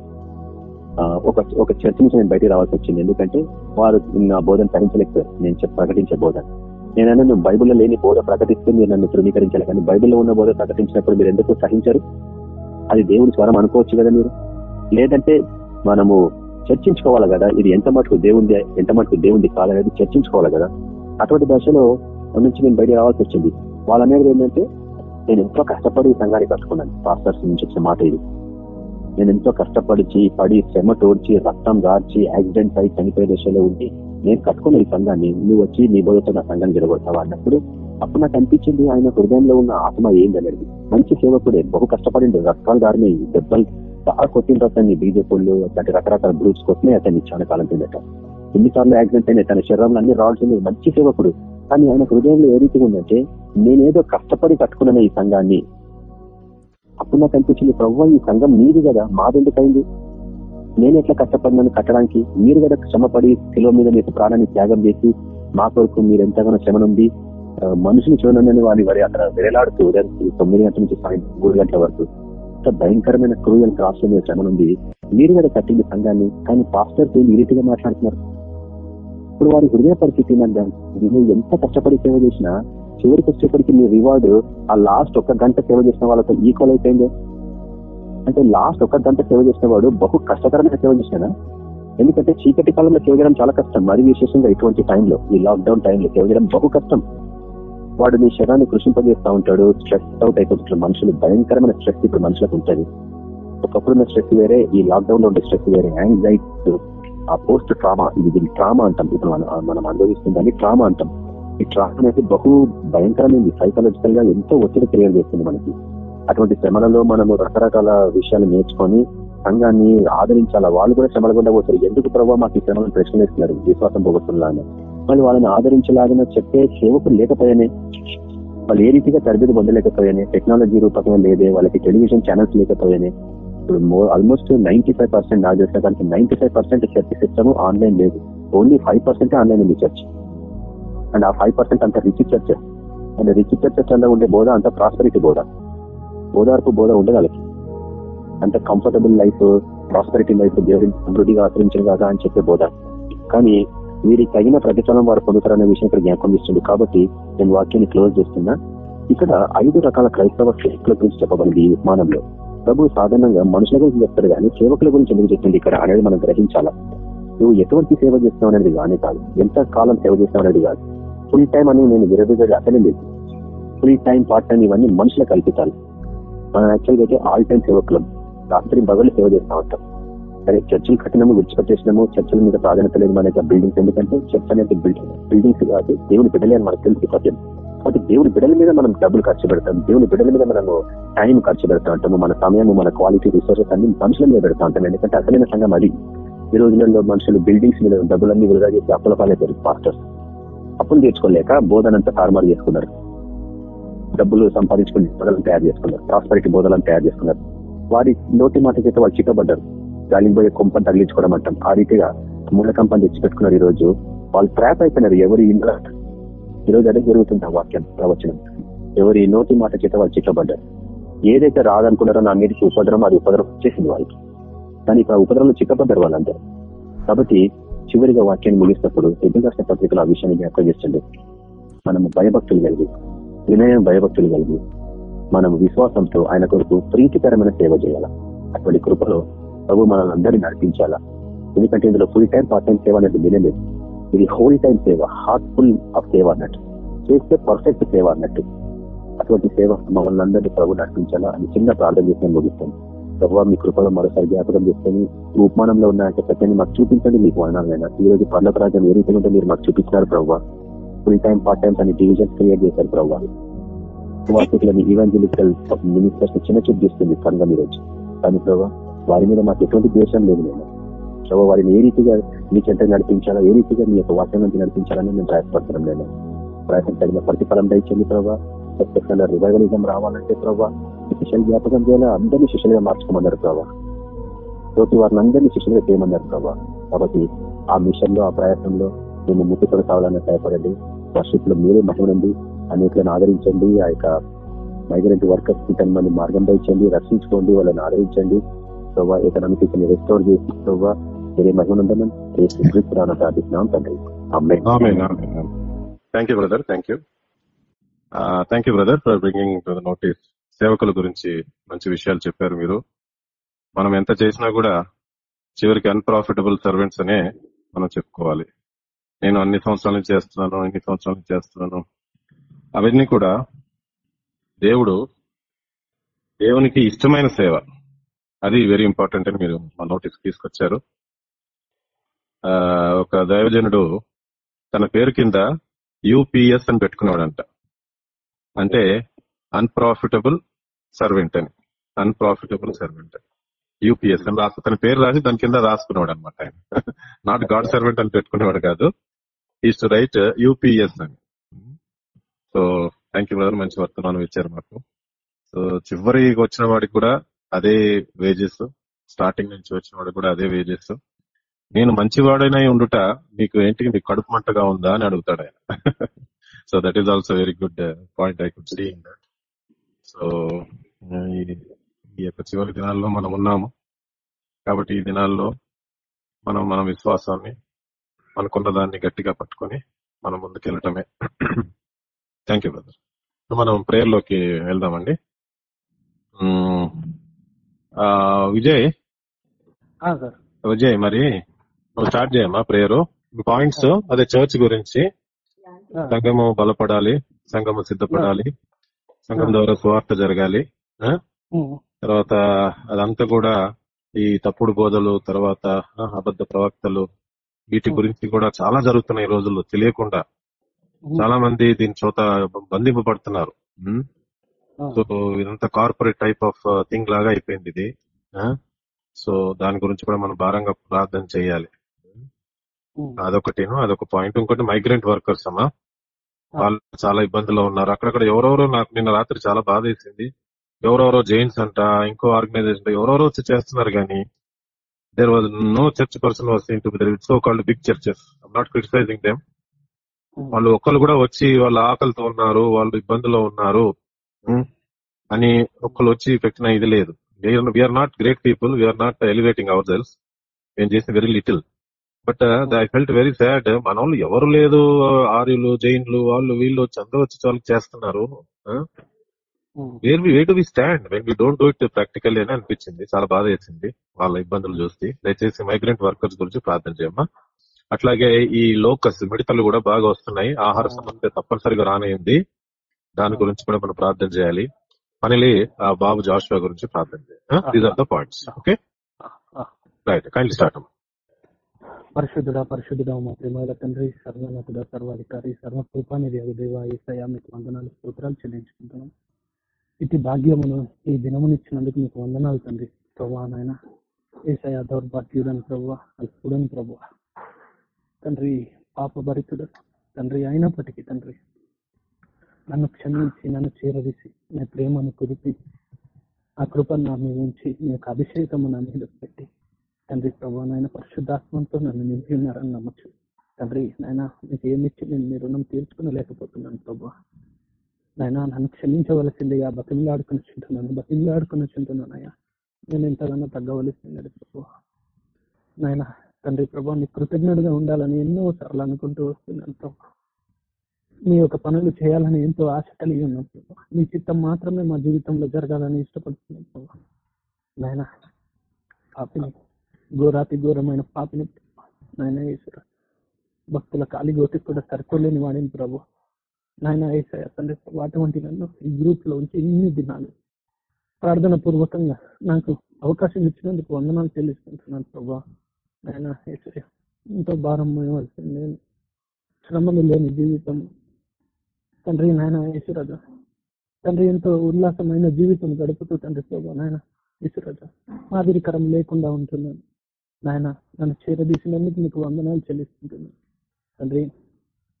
ఒక ఒక చర్చ నుంచి నేను బయటకు రావాల్సి వచ్చింది. ఎందుకంటే వారు నా బోధన సహించలేకపోయారు నేను ప్రకటించే బోధన నేనన్నా నువ్వు బైబిల్లో లేని బోధ ప్రకటిస్తే మీరు నన్ను ధృవీకరించాలి కానీ బైబిల్లో ఉన్న బోధ ప్రకటించినప్పుడు మీరు ఎందుకు సహించరు? అది దేవుని స్వరం అనుకోవచ్చు కదా మీరు? లేదంటే మనము చర్చించుకోవాలి కదా? ఇది ఎంత మటుకు దేవుంది ఎంత మటుకు దేవుంది కాదనేది చర్చించుకోవాలి కదా? అటువంటి దశలో నుంచి నేను బయట రావాల్సి వచ్చింది. వాళ్ళ అనేది ఏంటంటే నేను ఎంతో కష్టపడి ఈ సంఘాన్ని కట్టుకున్నాను. పాస్టర్స్ నుంచి వచ్చిన మాట ఇది. నేను ఎంతో కష్టపడిచి పడి శ్రమ తోడ్చి రక్తం గార్చి యాక్సిడెంట్ అయి చనిపోయే దశలో ఉండి నేను కట్టుకున్న ఈ సంఘాన్ని నువ్వు వచ్చి నీ బోధతో నా సంఘాన్ని జరగొడతావా అన్నప్పుడు అప్పుడు నాకు అనిపించింది ఆయన హృదయంలో ఉన్న ఆత్మ ఏందనేది. మంచి సేవకుడే బహు కష్టపడింది రక్తాలు గారిని దెబ్బలు బాగా కొట్టిన అతన్ని బీజేపీలు అట్లాంటి రకరకాల గ్రూప్స్ కొట్టినాయి అతన్ని చాలా కాలం కిందట. ఎన్నిసార్లు యాక్సిడెంట్ అయినాయి తన శరీరంలో అన్ని రాడ్స్ ఉన్నాయి. మంచి సేవకుడు. కానీ ఆయన హృదయంలో ఏ రీతిగా ఉందంటే నేనేదో కష్టపడి కట్టుకున్నాను ఈ సంఘాన్ని. అప్పుడు నాకు అనిపించింది ప్రవ్వ ఈ సంఘం మీది కదా మాదెందుకైంది? నేను ఎట్లా కష్టపడినాను కట్టడానికి? మీరు కదా శ్రమపడి కిలో మీద మీకు ప్రాణాన్ని త్యాగం చేసి మా కొరకు మీరు ఎంతగానో శ్రమనుంది మనుషులు చూడండి వారి వారి అక్కడ వెరలాడుతూ ఉదయం తొమ్మిది గంటల నుంచి సాయంత్రం మూడు గంటల వరకు. ఇంత భయంకరమైన క్రూయల్ క్రాస్ మీద శ్రమ మీరు కదా కట్టింది సంఘాన్ని కానీ పాస్టర్స్ ఈ రీతిగా మాట్లాడుతున్నారు. ఇప్పుడు వారి హృదయ పరిస్థితి ఏంటంటే ఎంత కష్టపడి సేవ చేసినా చివరికి వచ్చేప్పటికి మీ రివార్డు ఆ లాస్ట్ ఒక గంట సేవ చేసిన వాళ్ళతో ఈక్వల్ అయిపోయింది. అంటే లాస్ట్ ఒక గంట సేవ చేసిన వాడు బహు కష్టకరమైన సేవ చేసినా ఎందుకంటే చీకటి కాలంలో సేవ చేయడం చాలా కష్టం. మరి విశేషంగా ఇటువంటి టైంలో ఈ లాక్డౌన్ టైంలో సేవ చేయడం బహు కష్టం. వాడు నీ శరాన్ని కృషింపజేస్తా ఉంటాడు. స్ట్రెస్ అవుట్ అయిపోతుంటారు మనుషులు భయంకరమైన స్ట్రెస్ ఇప్పుడు మనుషులకు ఉంటుంది. ఒకప్పుడు ఉన్న స్ట్రెస్ వేరే ఈ లాక్డౌన్లో ఉండే స్ట్రెస్ వేరే. యాంగ్జైటీ ఆ పోస్ట్ ట్రామా ఇది దీన్ని ట్రామా అంటాం. ఇప్పుడు మనం మనం అనుభవిస్తుందని ట్రామా అంటాం. ఈ ట్రామా అనేది బహు భయంకరమైనది సైకలాజికల్గా ఎంతో ఒత్తిడి క్రియేట్ చేస్తుంది మనకి. అటువంటి శ్రమలలో మనము రకరకాల విషయాలు నేర్చుకొని సంఘాన్ని ఆదరించాలా? వాళ్ళు కూడా శ్రమలు గుండా పోతారు. ఎందుకు ప్రభావ మాకు ఈ శ్రమలను ప్రశ్నలేస్తున్నారు విశ్వాసం పోగొట్టులాగా మళ్ళీ వాళ్ళని ఆదరించలాగిన చెప్పే సేవకులు లేకపోయానే వాళ్ళు ఏ రీతిగా తరబేది పొందలేకపోయానే టెక్నాలజీ రూపకంగా లేదే వాళ్ళకి టెలివిజన్ ఛానల్స్ లేకపోయానే ఇప్పుడు ఆల్మోస్ట్ నైన్టీ ఫైవ్ పర్సెంట్ నాకు తెలిసిన దానికి ninety five percent church system online లేదు. ఓన్లీ ఫైవ్ పర్సెంట్ ఆన్లైన్ ఉంది చర్చ్ అండ్ ఆ ఫైవ్ పర్సెంట్ అంత rich church and rich church అంతా ఉండే బోధ అంత ప్రాస్పరిటీ బోధ. ఓదార్పు బోధ ఉండదు వాళ్ళకి. అంత కంఫర్టబుల్ లైఫ్ ప్రాస్పరిటీ లైఫ్ దేవుడిని సమృద్ధిగా ఆచరించిన కాదా అని చెప్పే బోధ. కానీ వీరికి తగిన ప్రతిఫలం వారు పొందుతారనే విషయం ఇక్కడ జ్ఞాపకం ఇస్తుంది కాబట్టి నేను వాక్యాన్ని క్లోజ్ చేస్తున్నా. ఇక్కడ ఐదు రకాల క్రైస్తవ సేవకుల గురించి చెప్పబడింది ఈ విమానంలో ప్రభు సాధారణంగా మనుషుల గురించి చెప్తారు కానీ సేవకుల గురించి ఎందుకు చెప్తుంది? ఇక్కడ అనేది మనం గ్రహించాలా? నువ్వు ఎటువంటి సేవ చేస్తున్నావు అనేది కానీ కాదు. ఎంత కాలం సేవ చేస్తున్నావు అనేది కాదు. ఫుల్ టైం అని నేను విరవిగా అసలే లేదు. ఫుల్ టైం పార్ట్ టైం ఇవన్నీ మనుషులకు కల్పితాలు. మనం యాక్చువల్గా అయితే ఆల్ టైం సేవకులం. రాత్రి బగలు సేవ చేస్తా ఉంటాం సరే చర్చలు కట్టినాము విడిచిపెట్టేసినాము చర్చల మీద ప్రాధాన్యత లేదు మన బిల్డింగ్స్ ఎందుకంటే చర్చ్ అనేది బిల్డింగ్ బిల్డింగ్స్ కాదు దేవుని బిడ్డలే అని మనకు తెలిసి సత్యం కాబట్టి దేవుని బిడ్డల మీద మనం డబ్బులు ఖర్చు పెడతాం దేవుని బిడ్డల మీద మనము టైం ఖర్చు పెడతా ఉంటాము మన సమయం మన క్వాలిటీ రిసోర్సెస్ అన్ని మనుషుల మీద పెడతా ఉంటాం. ఎందుకంటే అసలైన సంఘం అది. ఈ రోజులలో మనుషులు బిల్డింగ్స్ మీద డబ్బులన్నీ వృధా చేసి అప్పుల పాలైపోయారు పాస్టర్స్ అప్పులు తీర్చుకోలేక బోధనంతా తారుమారు చేసుకున్నారు. డబ్బులు సంపాదించుకుని బోధలను తయారు చేసుకున్నారు ప్రాస్పరిటీ బోధలను తయారు చేసుకున్నారు. వారి నోటి మాట చేత వాళ్ళు చిక్కబడ్డారు గాలికి కొంప కొంపని తగిలించుకోవడం అంటాం. ఆ రీతిగా మూలకంపని తెచ్చిపెట్టుకున్నారు ఈ రోజు వాళ్ళు ట్రాప్ అయిపోయినారు. ఎవరి ఇంట్లో ఈ రోజు అదే జరుగుతుంది ఆ వాక్యం ప్రవచనం? ఎవరి నోటి మాట చేత వాళ్ళు చిక్కబడ్డారు ఏదైతే రాదనుకున్నారో నా మీదకి ఉపద్రవం అది ఉపద్రవం చేసింది వాళ్ళకి. కానీ ఇప్పుడు ఆ ఉపద్రవంలో చిక్కబడ్డారు వాళ్ళందరూ. కాబట్టి చివరిగా వాక్యాన్ని ముగిసినప్పుడు ఎదురు పత్రికలు ఆ విషయాన్ని జ్ఞాపకం చేస్తుండే. మనము భయభక్తులు కలిగి వినయం భయభక్తులు కలిగి మనం విశ్వాసంతో ఆయన కొరకు ప్రీతికరమైన సేవ చేయాలా? అటువంటి కృపలో ప్రభు మనల్ని అందరినీ నడిపించాలా? ఎందుకంటే ఇందులో ఫుల్ టైం పార్ట్ టైం సేవ అనేది వినలేదు. ఇది హోల్ టైం సేవ హార్ట్ ఫుల్ ఆఫ్ సేవ అన్నట్టు. చేస్తే పర్ఫెక్ట్ సేవ అన్నట్టు. అటువంటి సేవ మమ్మల్ని అందరినీ ప్రభు నడిపించాలా అని చిన్న ప్రార్థన చేసి ముగిస్తాం ప్రభావ మీ కృపలో మరోసారి జ్ఞాపకం చేసుకొని ఉపమానంలో ఉన్న సత్యాన్ని మాకు చూపించండి మీకు వర్ణాలైనా ఈ రోజు పర్లకు రాజ్యం ఏ రీతిగా ఉంటే మీరు మాకు చూపించినారు ప్రభావ ఫుల్ టైం పార్ట్ టైం అని డివిజన్స్ క్రియేట్ చేశారు ప్రభావ వార్తకులని ఈవాంజలికల్ మినిస్టర్స్ చిన్న చూపు చేస్తుంది సంఘం ఈరోజు కానీ ప్రభావ వారి మీద మాకు ఎటువంటి ద్వేషం లేదు నేను ప్రభావ వారిని ఏ రీతిగా మీ చెంత నడిపించాలో ఏ రీతిగా మీ యొక్క వాక్యం నుంచి నడిపించాలని మేము ప్రయత్నపడుతున్నాం నేను ప్రయత్నం తగిన ప్రతిఫలం దయచండి ప్రభావ ప్రత్యేకంగా రివైవలిజం రావాలంటే ప్రభావ శిష్యులు జ్ఞాపకం చేయాలి? అందరినీ శిష్యులుగా మార్చుకోమన్నారు ప్రభావ తోటి వారిని అందరినీ శిష్యులుగా చేయమన్నారు ప్రభావ కాబట్టి ఆ మిషన్లో ఆ ప్రయత్నంలో మేము ముక్తి కొనసాగాలని సహాయపడండి వర్షిప్లో మీరే మహిమనండి అనేకలను ఆదరించండి. ఆ యొక్క మైగ్రెంట్ వర్కర్స్కి తన మంది మార్గం దండి రక్షించుకోండి వాళ్ళని ఆదరించండి. ప్రభావ ఎకనామిక్ రెస్టోర్ చేసి ప్రభావ మీరే మహిమనందనం రాన ప్రార్థిస్తున్నాం తండ్రి. Thank you brother thank you thank you brother for bringing to the notice సేవకుల గురించి మంచి విషయాలు చెప్పారు మీరు. మనం ఎంత చేసినా కూడా చివరికి అన్ప్రాఫిటబుల్ సర్వెంట్స్ అనే మనం చెప్పుకోవాలి. నేను అన్ని సంవత్సరాల నుంచి చేస్తున్నాను ఇన్ని సంవత్సరాల నుంచి చేస్తున్నాను. అవన్నీ కూడా దేవుడు దేవునికి ఇష్టమైన సేవ. అది వెరీ ఇంపార్టెంట్ అని మీరు మా నోటీస్ తీసుకొచ్చారు. ఒక దైవజనుడు తన పేరు కింద యూపీఎస్ అని పెట్టుకున్నాడంట. అంటే అన్ప్రాఫిటబుల్ సర్వెంట్ అని. అన్ప్రాఫిటబుల్ సర్వెంట్ యూపీఎస్ అని రాసు తన పేరు రాసి దాని కింద రాసుకున్నాడు అనమాట ఆయన. నాట్ గాడ్ సర్వెంట్ అని పెట్టుకునేవాడు కాదు. ఈస్ టు రైట్ యూపీఎస్ అని. సో థ్యాంక్ యూ బ్రదర్ మంచి వర్తమానం ఇచ్చారు మాకు. సో చివరికి వచ్చిన వాడికి కూడా అదే వేజెస్ స్టార్టింగ్ నుంచి వచ్చిన వాడికి కూడా అదే వేజెస్ నేను మంచివాడైనా ఉండుట మీకు ఏంటి? మీకు కడుపు మంటగా ఉందా అని అడుగుతాడు ఆయన. So that is also very good point I could see in that so ఈ యొక్క చివరి దినాల్లో మనం ఉన్నాము. కాబట్టి ఈ దినాల్లో మనం మన విశ్వాసాన్ని మనకున్న దాన్ని గట్టిగా పట్టుకొని మనం ముందుకెళ్ళటమే. (clears throat) థ్యాంక్ యూ బ్రదర్ మనం ప్రేయర్లోకి వెళ్దామండి విజయ్? విజయ్ మరి నువ్వు స్టార్ట్ చేయమ్మా ప్రేయర్. పాయింట్స్ అదే చర్చ్ గురించి. సంఘము బలపడాలి సంఘము సిద్ధపడాలి సంఘం ద్వారా స్వార్థ జరగాలి తర్వాత అదంతా కూడా ఈ తప్పుడు బోధలు తర్వాత అబద్ధ ప్రవక్తలు వీటి గురించి కూడా చాలా జరుగుతున్నాయి ఈ రోజుల్లో తెలియకుండా. చాలా మంది దీని చోత బంధింపబడుతున్నారు. సో ఇదంతా కార్పొరేట్ టైప్ ఆఫ్ థింగ్ లాగా అయిపోయింది ఇది. సో దాని గురించి కూడా మనం భారంగా ప్రార్థన చేయాలి. అదొకటిను అదొక పాయింట్. ఇంకోటి మైగ్రెంట్ వర్కర్స్ అమ్మా. వాళ్ళు చాలా ఇబ్బందుల్లో ఉన్నారు. అక్కడక్కడ ఎవరెవరో నాకు నిన్న రాత్రి చాలా బాధ వేసింది. ఎవరెవరో జైన్స్ అంట ఇంకో ఆర్గనైజేషన్ ఎవరెవరో వచ్చి చేస్తున్నారు కానీ there was no church person was to so called big churches I'm not criticizing them వాళ్ళు ఒక్కరు కూడా వచ్చి వాళ్ళ ఆకలితో ఉన్నారు వాళ్ళు ఇబ్బందులో ఉన్నారు. అని ఒక్కరు వచ్చి పెట్టిన ఇది లేదు. We're not great people we're not elevating ourselves మేము చేసిన very little but I felt very sad మన వాళ్ళు ఎవరు లేదు. ఆర్యులు జైన్లు వాళ్ళు వీళ్ళు వచ్చి అందరూ వచ్చి వాళ్ళకి చేస్తున్నారు. Where way to we stand when we don't do it practical అని అనిపించింది. చాలా బాధ వేసింది వాళ్ళ ఇబ్బందులు చూసి. దయచేసి మైగ్రెంట్ వర్కర్స్ గురించి ప్రార్థన చేయమ్మా. అట్లాగే ఈ లోకస్ మిడతలు కూడా బాగా వస్తున్నాయి. ఆహార సమస్య తప్పనిసరిగా రానయ్యింది దాని గురించి కూడా మనం ప్రార్థన చేయాలి. ఫైనలీ ఆ బాబు జాషువా గురించి ప్రార్థన చేయాలి. These are the points okay right kindly start పరిశుద్ధుడ పరిశుద్ధుడ మా ప్రేమల తండ్రి సర్వనతుడ సర్వాధికారి సర్వ కృపానిధి దేవ ఈసయా మీకు వందనాలు స్తోత్రాలు చెల్లించుకుంటున్నాం. ఇటు భాగ్యమును ఈ దినమునిచ్చినందుకు మీకు వందనాలు తండ్రి. ప్రభా నాయన ఏసయా దౌర్భాగ్యుడని ప్రభు అల్పుడని ప్రభు. తండ్రి పాపభరితుడు తండ్రి అయినప్పటికీ తండ్రి నన్ను క్షమించి నన్ను చేరదీసి నీ ప్రేమను కురిపి ఆ కృపను నా మీద ఉంచి నీ యొక్క అభిషేకము నా మీద పెట్టి తండ్రి ప్రభా నాయన పరిశుద్ధాత్మంతో నన్ను నింపి ఉన్నారని నమ్మచ్చు తండ్రి నాయన మీకు ఏమిచ్చి నేను మీ రుణం తీర్చుకునలేకపోతున్నాను ప్రభా. నాయన నన్ను క్షమించవలసిందిగా బతిమిలాడుకుని చుంటున్నాను బతిమిలాడుకుని చుంటున్నాను అయ్యా నేను ఎంతగానో తగ్గవలసింది ప్రభు. నాయన తండ్రి ప్రభా నీ కృతజ్ఞుడిగా ఉండాలని ఎన్నో సార్లు అనుకుంటూ వస్తున్నాను ప్రభా. మీ యొక్క పనులు చేయాలని ఎంతో ఆశ కలిగి ఉన్నాం ప్రభా. మీ చిత్తం మాత్రమే మా జీవితంలో జరగాలని ఇష్టపడుతున్నాం ప్రభా. నాయన పాపిని ఘోరాతి ఘోరమైన పాపిని నాయన ఈశ్వర భక్తుల కాలిగోటికి కూడా సరిపోలేని వాడిని ప్రభు. నాయన ఏసయ తండ్రి అటువంటి నన్ను ఈ గ్రూప్లో ఉంచి ఇన్ని దినాలు ప్రార్థన పూర్వకంగా నాకు అవకాశం ఇచ్చినందుకు వందనాలు చెల్లిస్తుంటున్నాను ప్రభా. నాయన ఎంతో భారం మోయవలసింది నేను శ్రమలు లేని జీవితం. తండ్రి నాయన యేసురాజా తండ్రి ఎంతో ఉల్లాసమైన జీవితం గడుపుతూ తండ్రి ప్రభా నాయన యేసురాజా మాదిరికరం లేకుండా ఉంటున్నాను. నాయన నన్ను చేరదీసినందుకు మీకు వందనాలు చెల్లిస్తుంటున్నాను. తండ్రి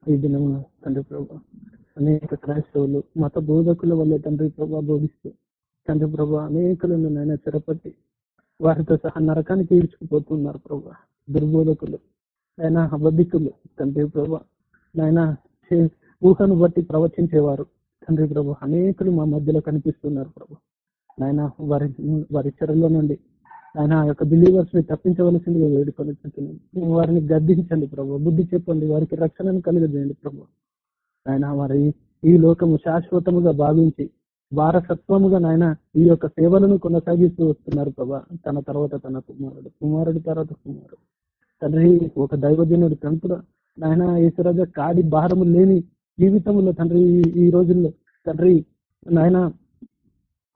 ఈ దినమున తండ్రి ప్రభా అనేక క్రైస్తవులు మత బోధకుల వల్లే తండ్రి ప్రభా బోధిస్తూ తండ్రి ప్రభా అనేకులను నాయన చెరపట్టి వారితో సహా నరకానికి ఈడ్చుకుపోతున్నారు ప్రభా. దుర్బోధకులు. ఆయన అబద్ధికులు. తండ్రి ప్రభా ఆయన ఊహను బట్టి ప్రవచించేవారు. తండ్రి ప్రభు అనేకులు మా మధ్యలో కనిపిస్తున్నారు ప్రభు. నాయన వారి వారి చెరలో నుండి ఆయన ఆ యొక్క బిలీవర్స్ని తప్పించవలసిందిగా వేడుకొని వారిని గద్దించండి ప్రభు. బుద్ధి చెప్పండి. వారికి రక్షణను కలుగజేయండి ప్రభు. ఆయన వారి ఈ లోకము శాశ్వతముగా భావించి వారసత్వముగా నాయన ఈ యొక్క సేవలను కొనసాగిస్తూ వస్తున్నారు ప్రభా. తన తర్వాత తన కుమారుడు. కుమారుడి తర్వాత కుమారుడు. తండ్రి ఒక దైవజనుడు తంతుడ నాయన ఈశ్వరాజ కాడి భారము లేని జీవితంలో తండ్రి ఈ- రోజుల్లో తండ్రి నాయన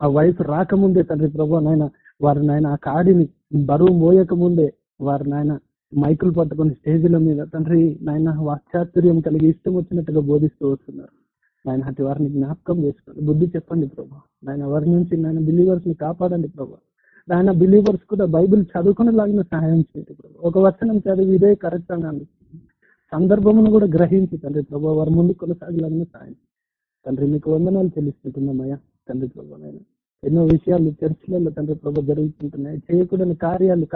ఆ వయసు రాకముందే తండ్రి ప్రభా నాయన వారు నాయన ఆ కాడిని బరువు మోయక ముందే వారు నాయన మైకులు పట్టుకుని స్టేజీల మీద తండ్రి నాయన వాచాతుర్యం కలిగి ఇష్టం వచ్చినట్టుగా బోధిస్తూ వస్తున్నారు. నాయన అటు వారిని జ్ఞాపకం చేసుకోండి బుద్ధి చెప్పండి ప్రభా. నాయన వారి నుంచి నాయన బిలీవర్స్ని కాపాడండి ప్రభా. నాయన బిలీవర్స్ కూడా బైబిల్ చదువుకునేలాగిన సహాయం చేయండి ప్రభా. ఒక వచనం చదివి ఇదే కరెక్ట్ అని అనిపిస్తుంది. సందర్భమును కూడా గ్రహించి తండ్రి ప్రభా వారి ముందు కొనసాగలాగిన సహాయం తండ్రి మీకు వందనాలు చెల్లిస్తుంటున్నామయ్యా తండ్రి ప్రభా నాయన ఎన్నో విషయాలు చర్చిలలో తండ్రి ప్రభు జరుగుతుంటున్నాయి. చేయకూడని కార్యాలు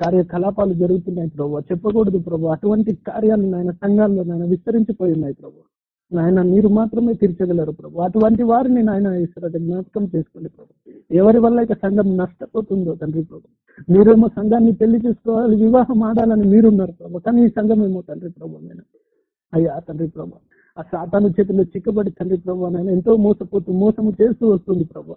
కార్యకలాపాలు జరుగుతున్నాయి ప్రభు. చెప్పకూడదు ప్రభు. అటువంటి కార్యాలు నాయన సంఘాల్లో నాయన విస్తరించిపోయి ఉన్నాయి ప్రభు. నాయన మీరు మాత్రమే తీర్చగలరు ప్రభు. అటువంటి వారిని నాయన ఈశ్వర జ్ఞాపకం చేసుకోండి ప్రభు. ఎవరి వల్ల ఇక సంఘం నష్టపోతుందో తండ్రి ప్రభు. మీరేమో సంఘాన్ని పెళ్ళి చేసుకోవాలి వివాహం ఆడాలని మీరున్నారు ప్రభు. కానీ ఈ సంఘం ఏమో తండ్రి ప్రభు నేను అయ్యా తండ్రి ప్రభు ఆ సాతాను చేతిలో చిక్కబడి తండ్రి ప్రభు నాయన ఎంతో మోసపోతూ మోసము చేస్తూ వస్తుంది ప్రభు.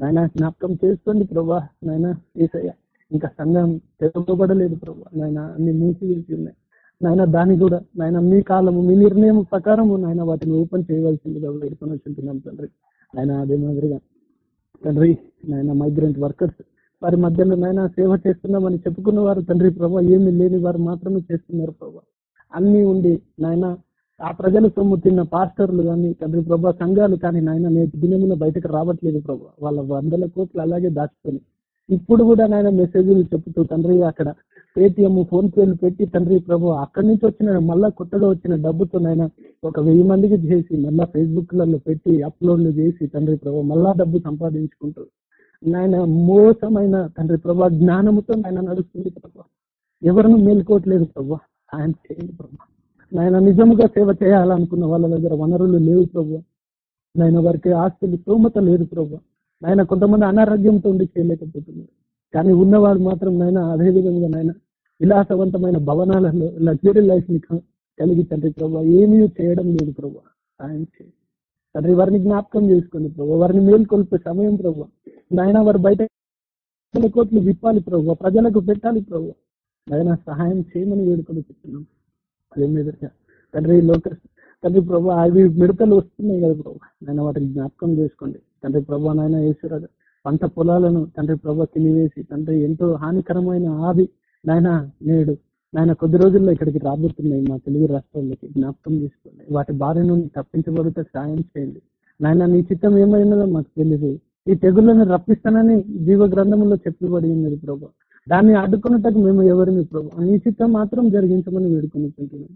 నాయన జ్ఞాపకం చేస్తుంది ప్రభా. నాయన ఈసయ్య ఇంకా సంఘం తెరవబడలేదు ప్రభా. నాయన అన్ని మూసివేసి ఉన్నాయి. నాయన దాన్ని కూడా నాయన మీ కాలము మీ నిర్ణయం ప్రకారము నాయన వాటిని ఓపెన్ చేయవలసిందిగా వేడుకొని వచ్చింటున్నాం తండ్రి. ఆయన అదే మాదిరిగా తండ్రి నాయన మైగ్రెంట్ వర్కర్స్ వారి మధ్యలో నాయన సేవ చేస్తున్నామని చెప్పుకున్న వారు తండ్రి ప్రభా ఏమి లేని వారు మాత్రమే చేస్తున్నారు ప్రభా. అన్ని ఉండి నాయన ఆ ప్రజల సొమ్ము తిన్న పాస్టర్లు కానీ తండ్రి ప్రభా సంఘాలు కానీ నాయన నేటి దినమున బయటకు రావట్లేదు ప్రభా. వాళ్ళ వందల కోట్లు అలాగే దాచుకొని. ఇప్పుడు కూడా నాయన మెసేజ్లు చెప్తూ తండ్రి అక్కడ పేటిఎం ఫోన్ పేలు పెట్టి తండ్రి ప్రభు అక్కడి నుంచి వచ్చిన మళ్ళా కొత్తగా వచ్చిన డబ్బుతో నాయన ఒక వెయ్యి మందికి చేసి మళ్ళా ఫేస్బుక్లలో పెట్టి అప్లోడ్లు చేసి తండ్రి ప్రభు మళ్ళా డబ్బు సంపాదించుకుంటారు. నాయన మోసమైన తండ్రి ప్రభా జ్ఞానముతో నాయన నడుస్తుంది ప్రభా. ఎవరిని మేలుకోవట్లేదు ప్రభా. ఆయన చేయండి ప్రభా. నాయన నిజముగా సేవ చేయాలనుకున్న వాళ్ళ దగ్గర వనరులు లేవు ప్రభు. నాయన వారికి ఆస్తులు స్తోమత లేదు ప్రభు. నాయన కొంతమంది అనారోగ్యంతో ఉండి చేయలేకపోతున్నారు. కానీ ఉన్నవాడు మాత్రం నాయన అదే విధంగా నాయన విలాసవంతమైన భవనాలలో లగ్జరీ లైఫ్ని కలిగి తండ్రి ప్రభావ ఏమీ చేయడం లేదు ప్రభు. ఆయన చేయండి తండ్రి వారిని జ్ఞాపకం చేసుకోండి ప్రభావ వారిని మేల్కొల్పే సమయం ప్రభావ నాయన వారు బయట కోట్లు విప్పాలి ప్రభు ప్రజలకు పెట్టాలి ప్రభు. నాయన సహాయం చేయమని వేడుకొని చెప్తున్నాం. అదే మీద తండ్రి లోక తండ్రి ప్రభు అవి మిడతలు వస్తున్నాయి కదా ప్రభు. నాయన వాటిని జ్ఞాపకం చేసుకోండి. తండ్రి ప్రభు నాయన వేసురాజు పంట పొలాలను తండ్రి ప్రభు తినివేసి తండ్రి ఎంతో హానికరమైన ఆవి నాయన నేడు నాయన కొద్ది రోజుల్లో ఇక్కడికి రాబోతున్నాయి మా తెలుగు రాష్ట్రాల్లోకి జ్ఞాపకం చేసుకోండి. వాటి బారి నుండి తప్పించబడితే సాయం చేయండి. నాయన నీ చిత్తం ఏమైనదో మాకు తెలియదు ఈ తెగుళ్ళని రప్పిస్తానని జీవ గ్రంథంలో చెప్పబడి ఉన్నది ప్రభు. దాన్ని అడ్డుకున్నట్టు మేము ఎవరిని ప్రభు? నీ చిత్తం మాత్రం జరిగించమని వేడుకుంటున్నాం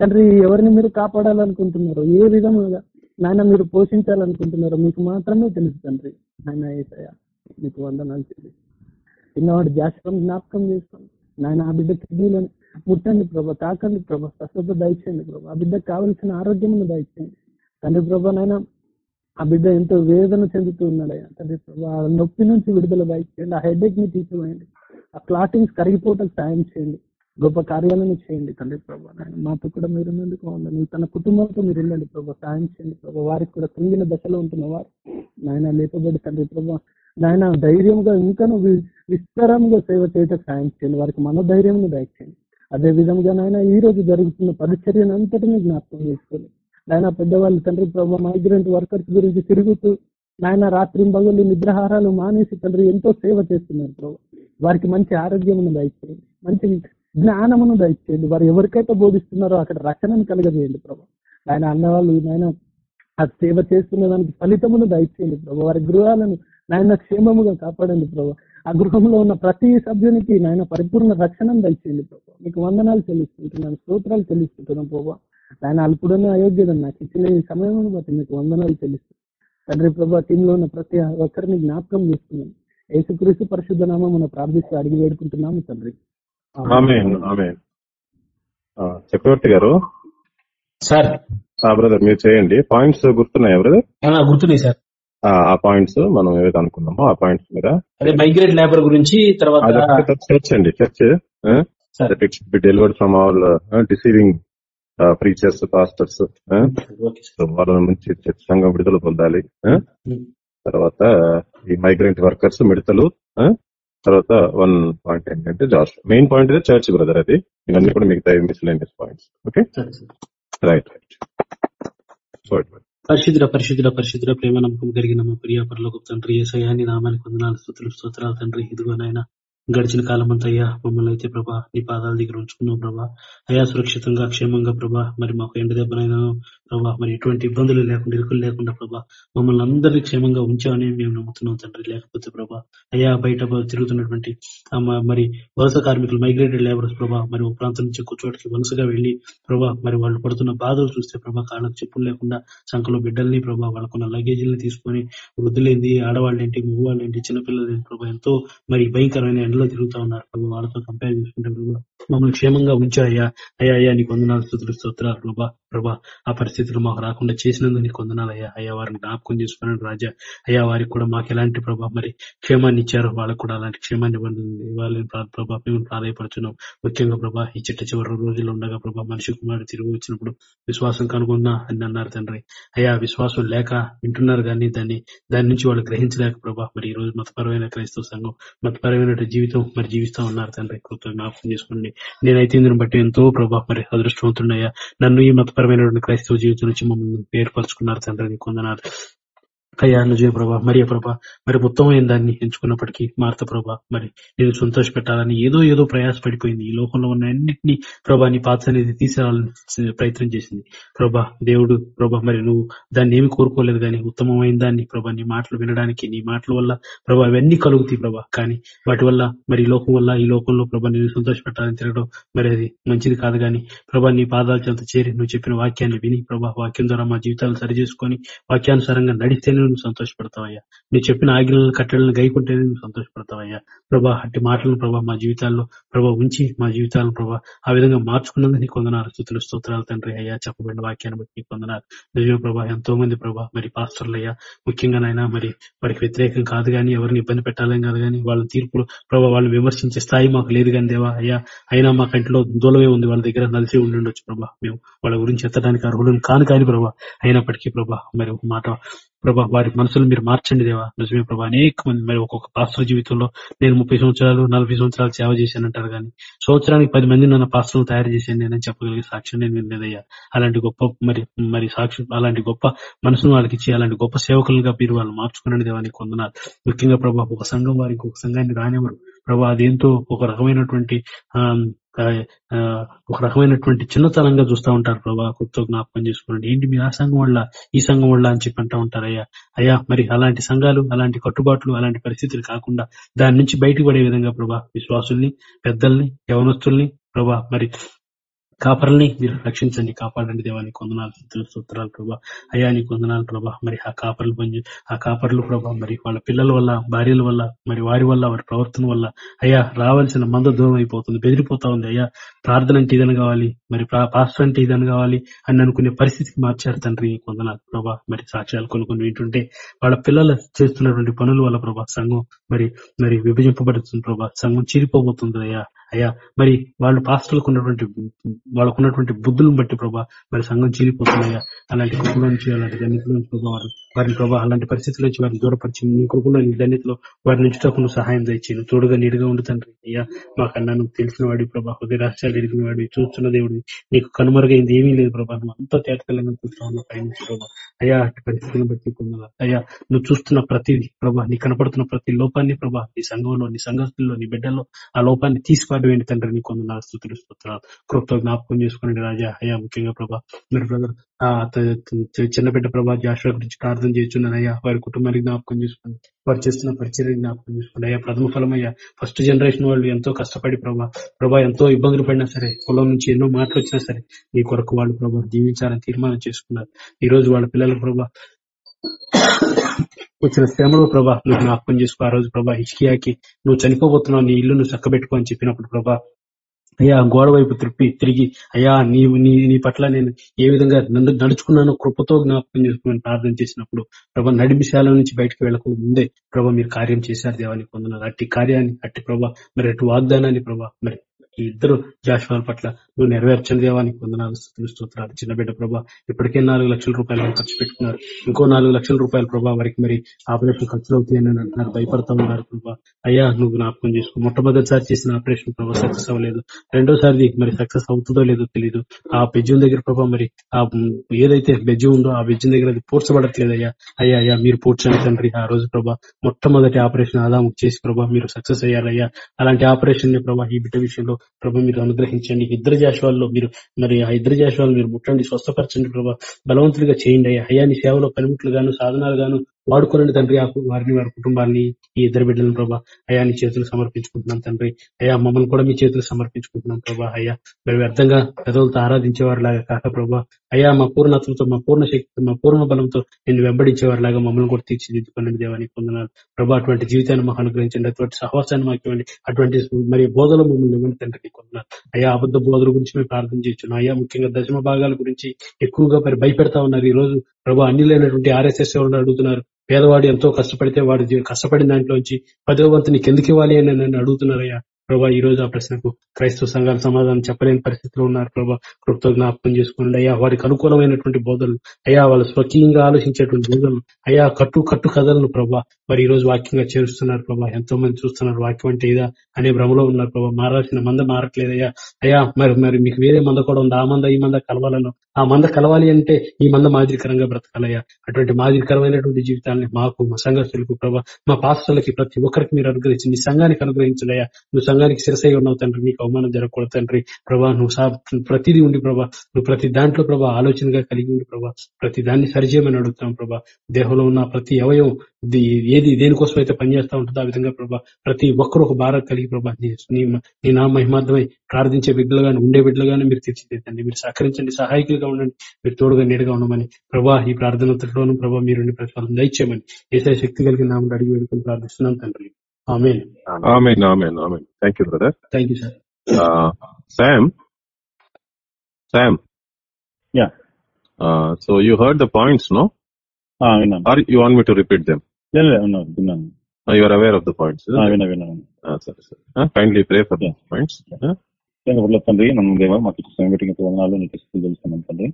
తండ్రి ఎవరిని మీరు కాపాడాలనుకుంటున్నారు ఏ విధముగా నాయన మీరు పోషించాలనుకుంటున్నారో మీకు మాత్రమే తెలుసు తండ్రి. నాయన ఏసయ్య మీకు వందనాలు తెలియదు చిన్నవాడు జాస్వం జ్ఞాపకం చేసుకోండి. నాయన ఆ బిడ్డ కిడ్నీలో ముట్టండి ప్రభా తాకండి ప్రభా స్వస్థత దయచేయండి ప్రభా. ఆ బిడ్డకు కావలసిన ఆరోగ్యమును దయచేయండి. తండ్రి ప్రభా నాయన ఆ బిడ్డ ఎంతో వేదన చెందుతూ ఉన్నాడయ్యా. తండ్రి ప్రభా ఆ నొప్పి నుంచి విడుదల దయచేయండి. ఆ హెడేక్ని తీసివేయండి. ఆ క్లాటింగ్స్ కరిగిపోవటం సాయం చేయండి. గొప్ప కార్యాలను చేయండి తండ్రి ప్రభా నాయన. మాతో కూడా మీరు ఉన్నందుకు ఉండండి. తన కుటుంబంతో మీరు వెళ్ళండి ప్రభా సాయం చేయండి ప్రభా. వారికి కూడా కృంగిన దశలో ఉంటున్న వారు నాయన లేపబడి తండ్రి ప్రభా నాయన ధైర్యంగా ఇంకా విస్తారంగా సేవ చేయటం సాయం చేయండి. వారికి మనోధైర్యం దయచేయండి అదే విధంగా నాయన ఈ రోజు జరుగుతున్న పరిచర్యను అంతటినీ జ్ఞాపకం చేసుకోండి. నాయన పెద్దవాళ్ళు తండ్రి ప్రభావ మైగ్రెంట్ వర్కర్స్ గురించి తిరుగుతూ నాయన రాత్రి పగలు నిద్రాహారాలు మానేసి తండ్రి ఎంతో సేవ చేస్తున్నారు ప్రభు. వారికి మంచి ఆరోగ్యమును దయచేయండి. మంచి జ్ఞానమును దయచేయండి. వారు ఎవరికైతే బోధిస్తున్నారో అక్కడ రక్షణను కలగజేయండి ప్రభు. ఆయన అన్నవాళ్ళు నాయన ఆ సేవ చేస్తున్న దానికి ఫలితమును దయచేయండి ప్రభు. వారి గృహాలను నాయన క్షేమముగా కాపాడండి ప్రభు. ఆ గృహంలో ఉన్న ప్రతి సభ్యునికి నాయన పరిపూర్ణ రక్షణను దయచేయండి ప్రభు. మీకు వందనాలు చెల్లిస్తుంటున్నాను స్తోత్రాలు చెల్లిస్తుంటున్నాను ప్రభు. ఆయన అల్పుడనే అయోగ్యత నాకు ఇచ్చిన ఈ సమయం బట్టి మీకు వందనాలు చెల్లిస్తాను తండ్రి ప్రభా టీంలో ఉన్న ప్రతి ఒక్కరిని జ్ఞాపకం చేస్తున్నాను యేసుక్రీస్తు పరిశుద్ధ నామం మనం ప్రార్థిస్తూ అడిగి వేడుకుంటున్నాము తండ్రి. ఆమేన్ ఆమేన్. ఆ, చక్రవర్తి గారు? సార్. బ్రదర్ మీరు చేయండి. పాయింట్స్ గుర్తున్నాయా బ్రదర్? గుర్తున్నాయి సార్. ఆ పాయింట్స్ మనం ఏవైతే అనుకున్నామో ఆ పాయింట్స్ మీద అదే మైగ్రేట్ లేబర్ గురించి తర్వాత చర్చ్ అండి చర్చ్ సరే. It should be delivered from all deceiving preachers pastors వాళ్ళ నుంచి చర్చ్ సంఘం విడుదల పొందాలి? ఉమ్. తర్వాత ఈ మైగ్రెంట్ వర్కర్స్ మిడతలు? తర్వాత వన్ పాయింట్ ఏంటంటే జాష్ మెయిన్ పాయింట్ ఇదే చర్చ్ బ్రదర్ అది. ఇవన్నీ కూడా మిగతా miscellaneous points okay right right పరిశుద్ధ పరిశుద్ధుల పరిశుద్ధుల ప్రేమ నమ్మకం కలిగిన మా ప్రియ పరలోక తండ్రి ఏసయాన్ని నామానికి వందనాలు స్థుతులు స్తోత్రాలు తండ్రి. ఇదిగోనైనా గడిచిన కాలం అంతా అయ్యా మమ్మల్ని అయితే ప్రభా నీ పాదాల దగ్గర ఉంచుకున్నావు ప్రభా. అయా సురక్షితంగా క్షేమంగా ప్రభా మరి మాకు ఎండ దెబ్బనైనా ప్రభా మరి ఎటువంటి ఇబ్బందులు లేకుండా ఇరుకులు లేకుండా ప్రభా మమ్మల్ని అందరినీ క్షేమంగా ఉంచామని మేము నమ్ముతున్నాం తండ్రి. లేకపోతే ప్రభా అయ్యా బయట తిరుగుతున్నటువంటి మరి వలస కార్మికులు మైగ్రేటెడ్ లేబర్స్ ప్రభా మరి ఒక ప్రాంతం నుంచి ఇంకో చోటికి వలసగా వెళ్ళి ప్రభా మరి వాళ్ళు పడుతున్న బాధలు చూస్తే ప్రభా కాళ్ళకు చెప్పులు లేకుండా సంఖలో బిడ్డల్ని ప్రభా వాళ్ళకున్న లగేజీని తీసుకొని వృద్ధులేంది ఆడవాళ్ళేంటి మగవాళ్ళేంటి చిన్నపిల్లలు ప్రభా ఎంతో మరి భయంకరమైన ఎండలో తిరుగుతా ఉన్నారు. వాళ్ళతో కంపేర్ చేసుకుంటే కూడా మమ్మల్ని క్షేమంగా ఉంచాయ్యా అయ్యా అయ్యా నీకు వందనాలు స్థుతులు స్తోత్రాలు ప్రభా ప్రభా. ఆ పరిస్థితులు మాకు రాకుండా చేసినందుకు నీకు వందనాలు అయ్యా. వారిని జ్ఞాపకం చేసుకున్నాడు రాజా. అయ్యా వారికి కూడా మాకు ఎలాంటి ప్రభా మరి క్షేమాన్ని ఇచ్చారో వాళ్ళకు కూడా అలాంటి క్షేమాన్ని ఇవ్వాలని ప్రభా మేము ప్రాధాయపడుతున్నాం ముఖ్యంగా ప్రభా ఈ చిట్ట చివరి రోజుల్లో ఉండగా ప్రభా మనిషి కుమారుడు తిరిగి వచ్చినప్పుడు విశ్వాసం కనుగొన్నా అని అన్నారు తండ్రి. అయ్యా విశ్వాసం లేక వింటున్నారు కానీ దాన్ని దాని నుంచి వాళ్ళు గ్రహించలేక ప్రభా మరి ఈ రోజు మతపరమైన క్రైస్తవ సంఘం మతపరమైన జీవితం మరి జీవిస్తా ఉన్నారు తండ్రి. కృత జ్ఞాపకం చేసుకోండి. నేనైతే ఇందుని బట్టి ఎంతో ప్రభా మరి అదృష్టవంతుడయ్యా నన్ను ఈ మతపరమైనటువంటి క్రైస్తవ జీవితం నుంచి మమ్మల్ని ఏర్పరచుకున్నారు తండ్రి నీకు వందనాలు అయ్యా నిజమే ప్రభా. మరియ ప్రభా? మరి ఉత్తమమైన దాన్ని ఎంచుకున్నప్పటికీ మార్త ప్రభా మరి నేను సంతోష పెట్టాలని ఏదో ఏదో ప్రయాస పడిపోయింది ఈ లోకంలో ఉన్న అన్నింటినీ ప్రభా నీ పాత్ర అనేది తీసేయాలని ప్రయత్నం చేసింది. ప్రభా దేవుడు ప్రభా మరి నువ్వు దాన్ని ఏమి కోరుకోలేదు కానీ ఉత్తమమైన దాన్ని ప్రభా నీ మాటలు వినడానికి నీ మాటల వల్ల ప్రభా అవన్నీ కలుగుతాయి ప్రభా. కానీ వాటి వల్ల మరి లోకం వల్ల ఈ లోకంలో ప్రభా నేను సంతోష పెట్టాలని తిరగడం మరి అది మంచిది కాదు కానీ ప్రభా నీ పాదాల చెంత చేరి నువ్వు చెప్పిన వాక్యాన్ని విని ప్రభా వాక్యం ద్వారా మా జీవితాలు సరి చేసుకొని వాక్యానుసారంగా నడిస్తేనే నువ్వు సంతోషపడతావయ్యా. నువ్వు చెప్పిన ఆజ్ఞలను కట్టడలను గైకుంటేనే నువ్వు సంతోషపడతావయ్యా. ప్రభా అట్టి మాటలను ప్రభా మా జీవితాల్లో ప్రభా ఉంచి మా జీవితాలను ప్రభా ఆ విధంగా మార్చుకున్నందుకు నీ కొందనారు స్థుతులు స్తోత్రాలు తండ్రి అయ్యా. చెప్పబడిన వాక్యాన్ని బట్టి నీ కొందనారు నిజమే ప్రభా ఎంతో మంది ప్రభా మరి పాస్టర్లయ్యా. ముఖ్యంగా నాయన మరి వారికి వ్యతిరేకం కాదు కానీ ఎవరిని ఇబ్బంది పెట్టాలని కాదు కానీ వాళ్ళ తీర్పులు ప్రభా వాళ్ళు విమర్శించే స్థాయి మాకు లేదు కానీ దేవా అయ్యా. అయినా మా కంటిలో దూలమే ఉంది వాళ్ళ దగ్గర నలిసి ఉండొచ్చు ప్రభా. మేము వాళ్ళ గురించి ఎత్తడానికి అర్హులను కాను కాని ప్రభా అయినప్పటికీ ప్రభా మరి మాట ప్రభా వారి మనసులు మీరు మార్చండి దేవా. నిజమే ప్రభా అనేక మంది మరి ఒక్కొక్క పాస్టర్ జీవితంలో నేను ముప్పై సంవత్సరాలు నలభై సంవత్సరాలు సేవ చేశానంటారు కానీ సంవత్సరానికి పది మంది నన్ను పాస్టర్లు తయారు చేశాను నేనని చెప్పగలిగే సాక్ష్యం నేను వినలేదయ్యా. అలాంటి గొప్ప మరి మరి సాక్షి అలాంటి గొప్ప మనసును వాళ్ళకి ఇచ్చి అలాంటి గొప్ప సేవకులుగా మీరు వాళ్ళు మార్చుకునండి దేవా అని వందనాలు. ముఖ్యంగా ప్రభా ఒక సంఘం వారికి ఒక సంఘాన్ని రానివ్వరు. ప్రభా అదేంతో ఒక రకమైనటువంటి ఆ ఒక రకమైనటువంటి చిన్నతనంగా చూస్తూ ఉంటారు ప్రభా కొత్త జ్ఞాపకం చేసుకోండి. ఏంటి మీరు ఆ సంఘం వల్ల ఈ సంఘం వల్ల అని చెప్పి అంటూ ఉంటారు అయ్యా. అయ్యా మరి అలాంటి సంఘాలు అలాంటి కట్టుబాట్లు అలాంటి పరిస్థితులు కాకుండా దాని నుంచి బయటపడే విధంగా ప్రభా విశ్వాసుల్ని పెద్దల్ని యవనస్తుల్ని ప్రభా మరి కాపర్లని మీరు రక్షించండి కాపాడండి దేవాన్ని కొందనాలు సూత్రాలు ప్రభా. అయ్యా నీ కొందనాలు ప్రభా. మరి ఆ కాపర్లు పని ఆ కాపర్లు ప్రభా మరి వాళ్ళ పిల్లల వల్ల భార్యల వల్ల మరి వారి వల్ల వారి ప్రవర్తన వల్ల అయ్యా రావాల్సిన మంద దూరం అయిపోతుంది బెదిరిపోతా ఉంది. అయ్యా ప్రార్థన అంటే ఇదని కావాలి మరి పాస్టర్ అంటే ఇదని కావాలి అని అనుకునే పరిస్థితికి మార్చారు తండ్రి కొందనాలు ప్రభా. మరి సాక్ష్యాలు కొన్ని కొన్ని వింటుంటే వాళ్ళ పిల్లలు చేస్తున్నటువంటి పనుల వల్ల ప్రభా సంఘం మరి మరి విభజింపబడుతుంది ప్రభా. సంఘం చీరిపోబోతుంది అయ్యా. అయ్యా మరి వాళ్ళు పాస్టర్లకు ఉన్నటువంటి వాళ్ళకు ఉన్నటువంటి బుద్ధులను బట్టి ప్రభా మరి సంఘం చీలిపోతున్నాయా అలాంటి కృపల నుంచి అలాంటి దండితుల నుంచి ప్రభావ వారు వారిని ప్రభా అలాంటి పరిస్థితుల నుంచి వారిని దూరపరిచి నీ కృపలో నీ ధన్యతలో వారి నుంచి నువ్వు సహాయం తెచ్చి తోడుగా నీడుగా ఉండు తండ్రి. అయ్యా మాకన్నా నువ్వు తెలిసిన వాడి ప్రభా హృదయ రహస్యాలు ఎరిగిన వాడి చూస్తున్న దేవుడి నీకు కనుమరుగైంది ఏమీ లేదు ప్రభా. నువ్వు అంతా తేటతెల్లంగా చూస్తా ఉన్నావు పైన ప్రభా. అయ్యా అటు పరిస్థితులను బట్టి అయ్యా నువ్వు చూస్తున్న ప్రతి ప్రభా నీ కనపడుతున్న ప్రతి లోపాన్ని ప్రభా నీ సంఘంలో నీ సంఘస్థుల్లో నీ బిడ్డలో ఆ లోపాన్ని తీసిపాడవేంటి తండ్రి? నీ కొందరు స్థుతులు స్తోత్రాలు. కృప్తో జ్ఞాపకం చేసుకోండి రాజా. అయ్యా ముఖ్యంగా ప్రభా మీరు బ్రదర్ ఆ చిన్న బిడ్డ ప్రభా జాషువా గురించి ప్రార్థన చేస్తున్నాను అయ్యా. వారి కుటుంబానికి జ్ఞాపకం చేసుకోండి వారు చేస్తున్న పరిచయం జ్ఞాపకం చేసుకోండి అయ్యా ప్రథమ ఫలం అయ్యా. ఫస్ట్ జనరేషన్ వాళ్ళు ఎంతో కష్టపడి ప్రభా ప్రభా ఎంతో ఇబ్బందులు పడినా సరే పొలం నుంచి ఎన్నో మాటలు వచ్చినా సరే నీ కొరకు వాళ్ళు ప్రభా జీవించాలని తీర్మానం చేసుకున్నారు. ఈ రోజు వాళ్ళ పిల్లలు ప్రభా వచ్చిన శ్రమలో ప్రభా నువ్వు జ్ఞాపకం చేసుకో ఆ రోజు ప్రభా హిచ్కియాకి నువ్వు చనిపోబోతున్నావు నీ ఇల్లు నువ్వు చక్కబెట్టుకో అని చెప్పినప్పుడు ప్రభా అయ్యా గోడ వైపు తిప్పి తిరిగి అయ్యా నీ నీ నీ పట్ల నేను ఏ విధంగా నడుచుకున్నానో కృపతో జ్ఞాపకం చేసుకుని ప్రార్థన చేసినప్పుడు ప్రభా నడిమిశాల నుంచి బయటకు వెళ్ళక ముందే ప్రభా మీరు కార్యం చేశారు దేవాన్ని పొందున్నారు అట్టి కార్యాన్ని అట్టి ప్రభా మరి అటు వాగ్దానాన్ని ప్రభా మరి ఈ ఇద్దరు జాషువాల పట్ల నువ్వు నెరవేర్చని దేవానికి వందనాలు స్థుతులు స్తోత్రాలు. చిన్న బిడ్డ ప్రభా ఇప్పటికే నాలుగు లక్షల రూపాయలు ఖర్చు పెట్టుకున్నారు. ఇంకో నాలుగు లక్షల రూపాయలు ప్రభా వారికి మరి ఆపరేషన్ ఖర్చులు అవుతాయని అంటున్నారు. భయపడతా ఉన్నారు ప్రభా. అయ్యా నువ్వు జ్ఞాపకం చేసుకో. మొట్టమొదటిసారి చేసిన ఆపరేషన్ ప్రభా సక్సెస్ అవ్వలేదు. రెండోసారి మరి సక్సెస్ అవుతుందో లేదో తెలియదు ఆ బెజ్యం దగ్గర ప్రభా మరి ఆ ఏదైతే బెజ్జం ఉందో ఆ బెజ్జం దగ్గర అది పూడ్చబడట్లేదు అయ్యా. అయ్యా అయ్యా మీరు పూడ్చండి తండ్రి. ఆ రోజు ప్రభా మొట్టమొదటి ఆపరేషన్ ఆదాము చేసి ప్రభా మీరు సక్సెస్ అయ్యారయ్యా. అలాంటి ఆపరేషన్ని ప్రభా ఈ బిడ్డ విషయంలో ప్రభా మీరు అనుగ్రహించండి. ఇద్దరు జాషువాల్లో మీరు మరి ఆ ఇద్దరు జాషువాలు మీరు ముట్టండి స్వస్థపరచండి ప్రభా. బలవంతులుగా చేయండి అయ్యా. అయ్యా నీ సేవలో పనిముట్లు గాను సాధనాలు గాను వాడుకోనండి తండ్రి. వారిని వారి కుటుంబాన్ని ఈ ఇద్దరు బిడ్డలను ప్రభా అయా నీ చేతులు సమర్పించుకుంటున్నాం తండ్రి. అయ్యా మమ్మల్ని కూడా మీ చేతులు సమర్పించుకుంటున్నాం ప్రభా అయ్యా. మేము వ్యర్థంగా పెదవులతో ఆరాధించేవారిలాగా కాక ప్రభా. అయ్యా మా పూర్ణత్వంతో మా పూర్ణ శక్తితో మా పూర్ణ బలంతో నిన్ను వెంబడించేవారిలాగా మమ్మల్ని కూడా తీర్చిదిద్దుకోండి దేవానికి పొందనాలు ప్రభా అటువంటి జీవితాన్ని మాకు అనుగ్రహించండి. అటువంటి సహవాసాన్ని మాకు ఇవ్వండి. అటువంటి మరి బోధలు మమ్మల్ని ఇవ్వండి తండ్రి కొంటున్నారు అయ్యా అబద్ధ బోధల గురించి మేము ప్రార్థన చేయొచ్చు అయ్యా ముఖ్యంగా దశమ భాగాల గురించి ఎక్కువగా మరి భయపెడతా ఉన్నారు. ఈ రోజు ప్రభా అన్ని లేనటువంటి ఆర్ఎస్ఎస్ ఎవరు అడుగుతున్నారు? పేదవాడు ఎంతో కష్టపడితే వాడు కష్టపడిన దాంట్లోంచి పదో వంతు నీకు ఎందుకు ఇవ్వాలి అని నన్ను అడుగుతున్నారయ్యా? ప్రభా ఈ రోజు ఆ ప్రశ్నకు క్రైస్తవ సంఘాల సమాధానం చెప్పలేని పరిస్థితిలో ఉన్నారు ప్రభా. కృప్తో జ్ఞాపకం చేసుకోండి అయ్యా. వారికి అనుకూలమైనటువంటి బోధనలు అయ్యా వాళ్ళు స్వకీయంగా ఆలోచించేటువంటి బోధనలు అయ్యా కట్టు కట్టు కథలను ప్రభా. మరి ఈ రోజు వాక్యంగా చేరుస్తున్నారు ప్రభా. ఎంతో మంది చూస్తున్నారు వాక్యం అంటే ఇదా అనే భ్రమలో ఉన్నారు ప్రభా. మారాల్సిన మంద మారట్లేదయ్యా. అయ్యా మరి మరి మీకు వేరే మంద కూడా ఉంది? ఆ మంద ఈ మంద కలవాలను ఆ మంద కలవాలి అంటే ఈ మంద మాదిరికరంగా బ్రతకాలయ్యా. అటువంటి మాదిరికరమైనటువంటి జీవితాన్ని మాకు మా సంఘస్థులకు ప్రభా మా పాస్టర్లకి ప్రతి ఒక్కరికి మీరు అనుగ్రహించి నీ సంఘానికి అనుగ్రహించడయ్యా నువ్వు సంఘానికి శిరసై ఉన్నావు తండ్రి నీకు అవమానం జరగకూడదు తండ్రి. ప్రభా నువ్వు ప్రతిదీ ఉండి ప్రభా నువ్వు ప్రతి దాంట్లో ప్రభా ఆలోచనగా కలిగి ఉండి ప్రభా ప్రతి దాన్ని సరిచేయమని అడుగుతాం ప్రభా. దేహంలో ఉన్న ప్రతి అవయవం ఏది దేనికోసం అయితే పనిచేస్తా ఉంటుందో ఆ విధంగా ప్రభా ప్రతి ఒక్కరు ఒక భారం కలిగి ప్రభా నీ నా మహిమార్థమై ప్రార్థించే బిడ్డలుగాను ఉండే బిడ్డలుగాను మీరు తీర్చిదిద్దండి. మీరు సహకరించండి సహాయకులుగా ఉండండి మీరు తోడుగా నీడుగా ఉండమని ప్రభా ఈ ప్రార్థనలోను ప్రభా మీరు ప్రతిఫలం దయచేయమని ఏసే శక్తి కలిగిన నామని అడిగి వేడుకొని ప్రార్థిస్తున్నాం తండ్రి. Thank you brother thank you sir Sam Sam yeah so you heard the points no are you want me to repeat them you are aware of the points సరే సరే kindly pray for the points తండ్రి మనం దేవా మాకు వందనాలు నీకు స్థితి తెలుస్తున్నాం తండ్రి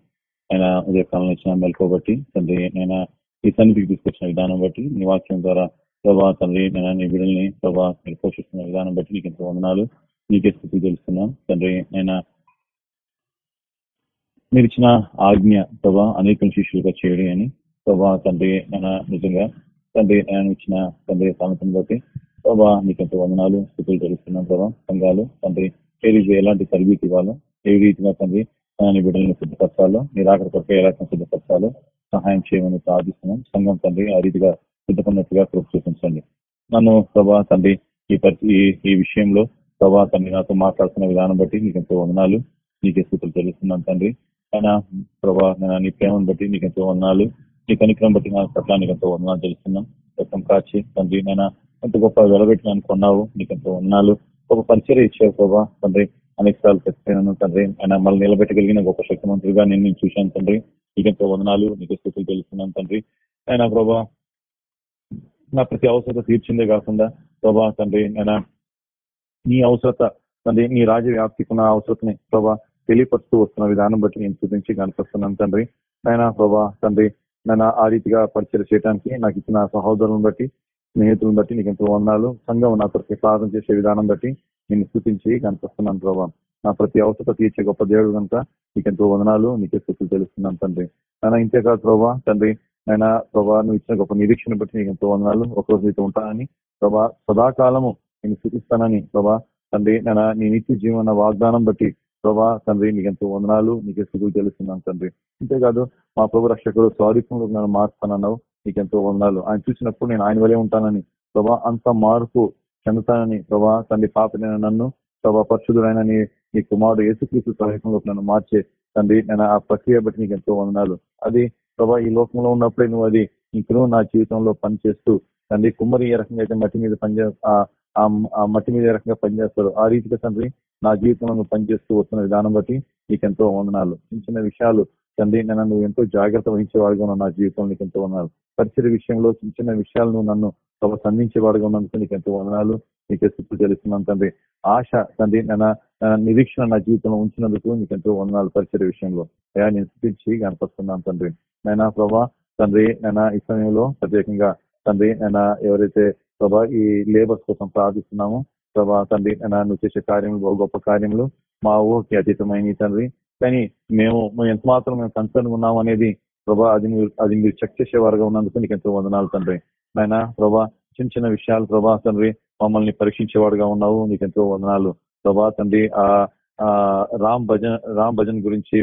ఆయన ఉదయ కాలంలో ఇచ్చిన మెలకోబట్టి తండ్రి నేను ఈ సన్నిధికి తీసుకొచ్చిన విధానం బట్టి నీ వాక్యం ద్వారా ప్రభా తండ్రి నేను నీ బిడ్డల్ని ప్రభా మీరు పోషిస్తున్న విధానం బట్టి నీకు ఎంతో వందనాలు నీకే స్థితి తెలుస్తున్నాం తండ్రి నేను మీరు ఇచ్చిన ఆజ్ఞ ప్రభా అనేక శిష్యులుగా చేయడం అని ప్రభా తండ్రి నేను నిజంగా తండ్రి నేను ఇచ్చిన తండ్రి సమతం బట్టి ప్రభా నీకెంతో వందనాలు స్థితులు తెలుస్తున్నాం ప్రభా. సంఘాలు తండ్రి ఏ రీతి ఎలాంటి తరబీతి ఇవ్వాలో ఏ రీతిగా తండ్రి నీ బిడ్డలను సిద్ధపరచాలో మీరు ఆఖరి కొరకు ఏ రకం సిద్ధపరచాలో సహాయం చేయమని ప్రార్థిస్తున్నాం. సంఘం తండ్రి ఆ రీతిగా సిద్ధపడినట్టుగా కృప చూపించండి. నన్ను ప్రభా తండ్రి ఈ పరిస్థితి ఈ విషయంలో ప్రభా తండ్రి నాతో మాట్లాడుతున్న విధానం బట్టి నీకు ఎంతో వందనాలు నీకే స్థితులు తెలుస్తున్నాను తండ్రి. ఆయన ప్రభా నీ ప్రేమను బట్టి నీకు ఎంతో వందనాలు నీ కనికరం బట్టి నా పట్ల ఎంతో వందనాలు తెలుస్తున్నాం రక్తం కాచి తండ్రి నేను ఎంత గొప్ప వెలబెట్టిన అనుకున్నావు నీకు ఎంతో వందనాలు. ఒక పరిచయం ఇచ్చావు ప్రభా. తండ్రి అనేక సార్లు చెప్పాను తండ్రి ఆయన మళ్ళీ నిలబెట్టగలిగిన గొప్ప శక్తిమంతుడిగా నేను నేను చూశాను తండ్రి. నీకెంతో వందనాలు. నీకు స్థితులు తెలుస్తున్నాను తండ్రి. ఆయన ప్రభా నా ప్రతి అవసరత తీర్చిందే కాకుండా ప్రభా తండ్రి నేను నీ అవసరత తండ్రి నీ రాజవ్యాప్తికున్న అవసరతని ప్రభా తెలియపరుస్తూ వస్తున్న విధానం బట్టి నేను చూపించి కనిపిస్తున్నాను తండ్రి. ఆయన ప్రభా తండ్రి నన్ను ఆ రీతిగా పరిచయం చేయడానికి నాకు ఇచ్చిన సహోదరులను బట్టి స్నేహితులను బట్టి నీకు ఎంతో వందాలు సంఘం నా కొరకు ప్రార్థన చేసే విధానం బట్టి నేను స్థుతించి కనిపిస్తున్నాను ప్రభా. నా ప్రతి అవసరత తీర్చే గొప్ప దేవుడు కనుక నీకెంతో వందనాలు నీకే స్థుతులు తెలుస్తున్నాను తండ్రి. ఆయన ఇంతేకాదు ప్రభా తండ్రి. ఆయన ప్రభా నువ్వు ఇచ్చిన గొప్ప నిరీక్షణ బట్టి నీకు ఎంతో వందనాలు. ఒకరోజు నీతో ఉంటానని ప్రభా సదాకాలము నేను స్థుతిస్తానని ప్రభా తండ్రి. నేను నీ నిత్య జీవన వాగ్దానం బట్టి ప్రభా తండ్రి నీకు ఎంతో వందనాలు నీకు స్థితులు తెలుస్తున్నాను తండ్రి. అంతేకాదు మా ప్రభు రక్షకుడు స్వారూపంలో నన్ను మారుస్తానన్నావు నీకెంతో వందనాలు. ఆయన చూసినప్పుడు నేను ఆయన వలే ఉంటానని ప్రభా అంత మార్పు చెందుతానని ప్రభా తండ్రి పాపనైన నన్ను ప్రభా పరిశుద్ధుడైన నీ నీ కుమారుడు యేసుక్రీస్తు సహాయకంలో నన్ను మార్చే తండ్రి నేను ఆ ప్రక్రియ బట్టి నీకు ఎంతో వందనాలు. అది ప్రభా ఈ లోకంలో ఉన్నప్పుడే నువ్వు అది ఇంకనూ నా జీవితంలో పనిచేస్తూ తండ్రి కుమ్మరి ఏ రకంగా అయితే మట్టి మీద పనిచే ఆ మట్టి మీద ఏ రకంగా పనిచేస్తారు ఆ రీతిగా తండ్రి నా జీవితంలో పనిచేస్తూ వస్తున్న విధానం బట్టి నీకెంతో వందనాలు. చిన్న చిన్న విషయాలు తండ్రి నన్ను నువ్వు ఎంతో జాగ్రత్త వహించేవాడుగా ఉన్నావు నా జీవితంలో నీకు ఎంతో వందనాలు. పరిచయ విషయంలో చిన్న చిన్న విషయాలు నువ్వు నన్ను తమ సంధించేవాడుగా ఉన్నందుకు నీకు ఎంతో వందనాలు. నీకే స్థితి తెలుస్తున్నాను తండ్రి. ఆశ తండ్రి నన్న నిరీక్షణ నా జీవితంలో ఉంచినందుకు నీకు ఎంతో వందనాలు పరిచయ విషయంలో. అయ్యా నేను స్థితించి కనపరుస్తున్నాను తండ్రి. నైనా ప్రభా తండ్రి నైనా ఈ సమయంలో ప్రత్యేకంగా తండ్రి నైనా ఎవరైతే ప్రభా ఈ లేబర్స్ కోసం ప్రార్థిస్తున్నామో ప్రభా తండ్రి నువ్వు చేసే కార్యములు గొప్ప కార్యములు మా ఊరికి అతీతమైన తండ్రి. కానీ మేము ఎంత మాత్రం మేము కన్సర్న్ ఉన్నాం అనేది ప్రభా అది మీరు అది మీరు చెక్ చేసేవారుగా ఉన్నందుకు నీకు ఎంతో వందనాలు తండ్రి. నాయన ప్రభా చిన్న చిన్న విషయాలు ప్రభా తండ్రి మమ్మల్ని పరీక్షించేవాడుగా ఉన్నావు నీకు ఎంతో వందనాలు. ప్రభా తండ్రి ఆ రామ్ భజన్ రామ్ భజన్ గురించి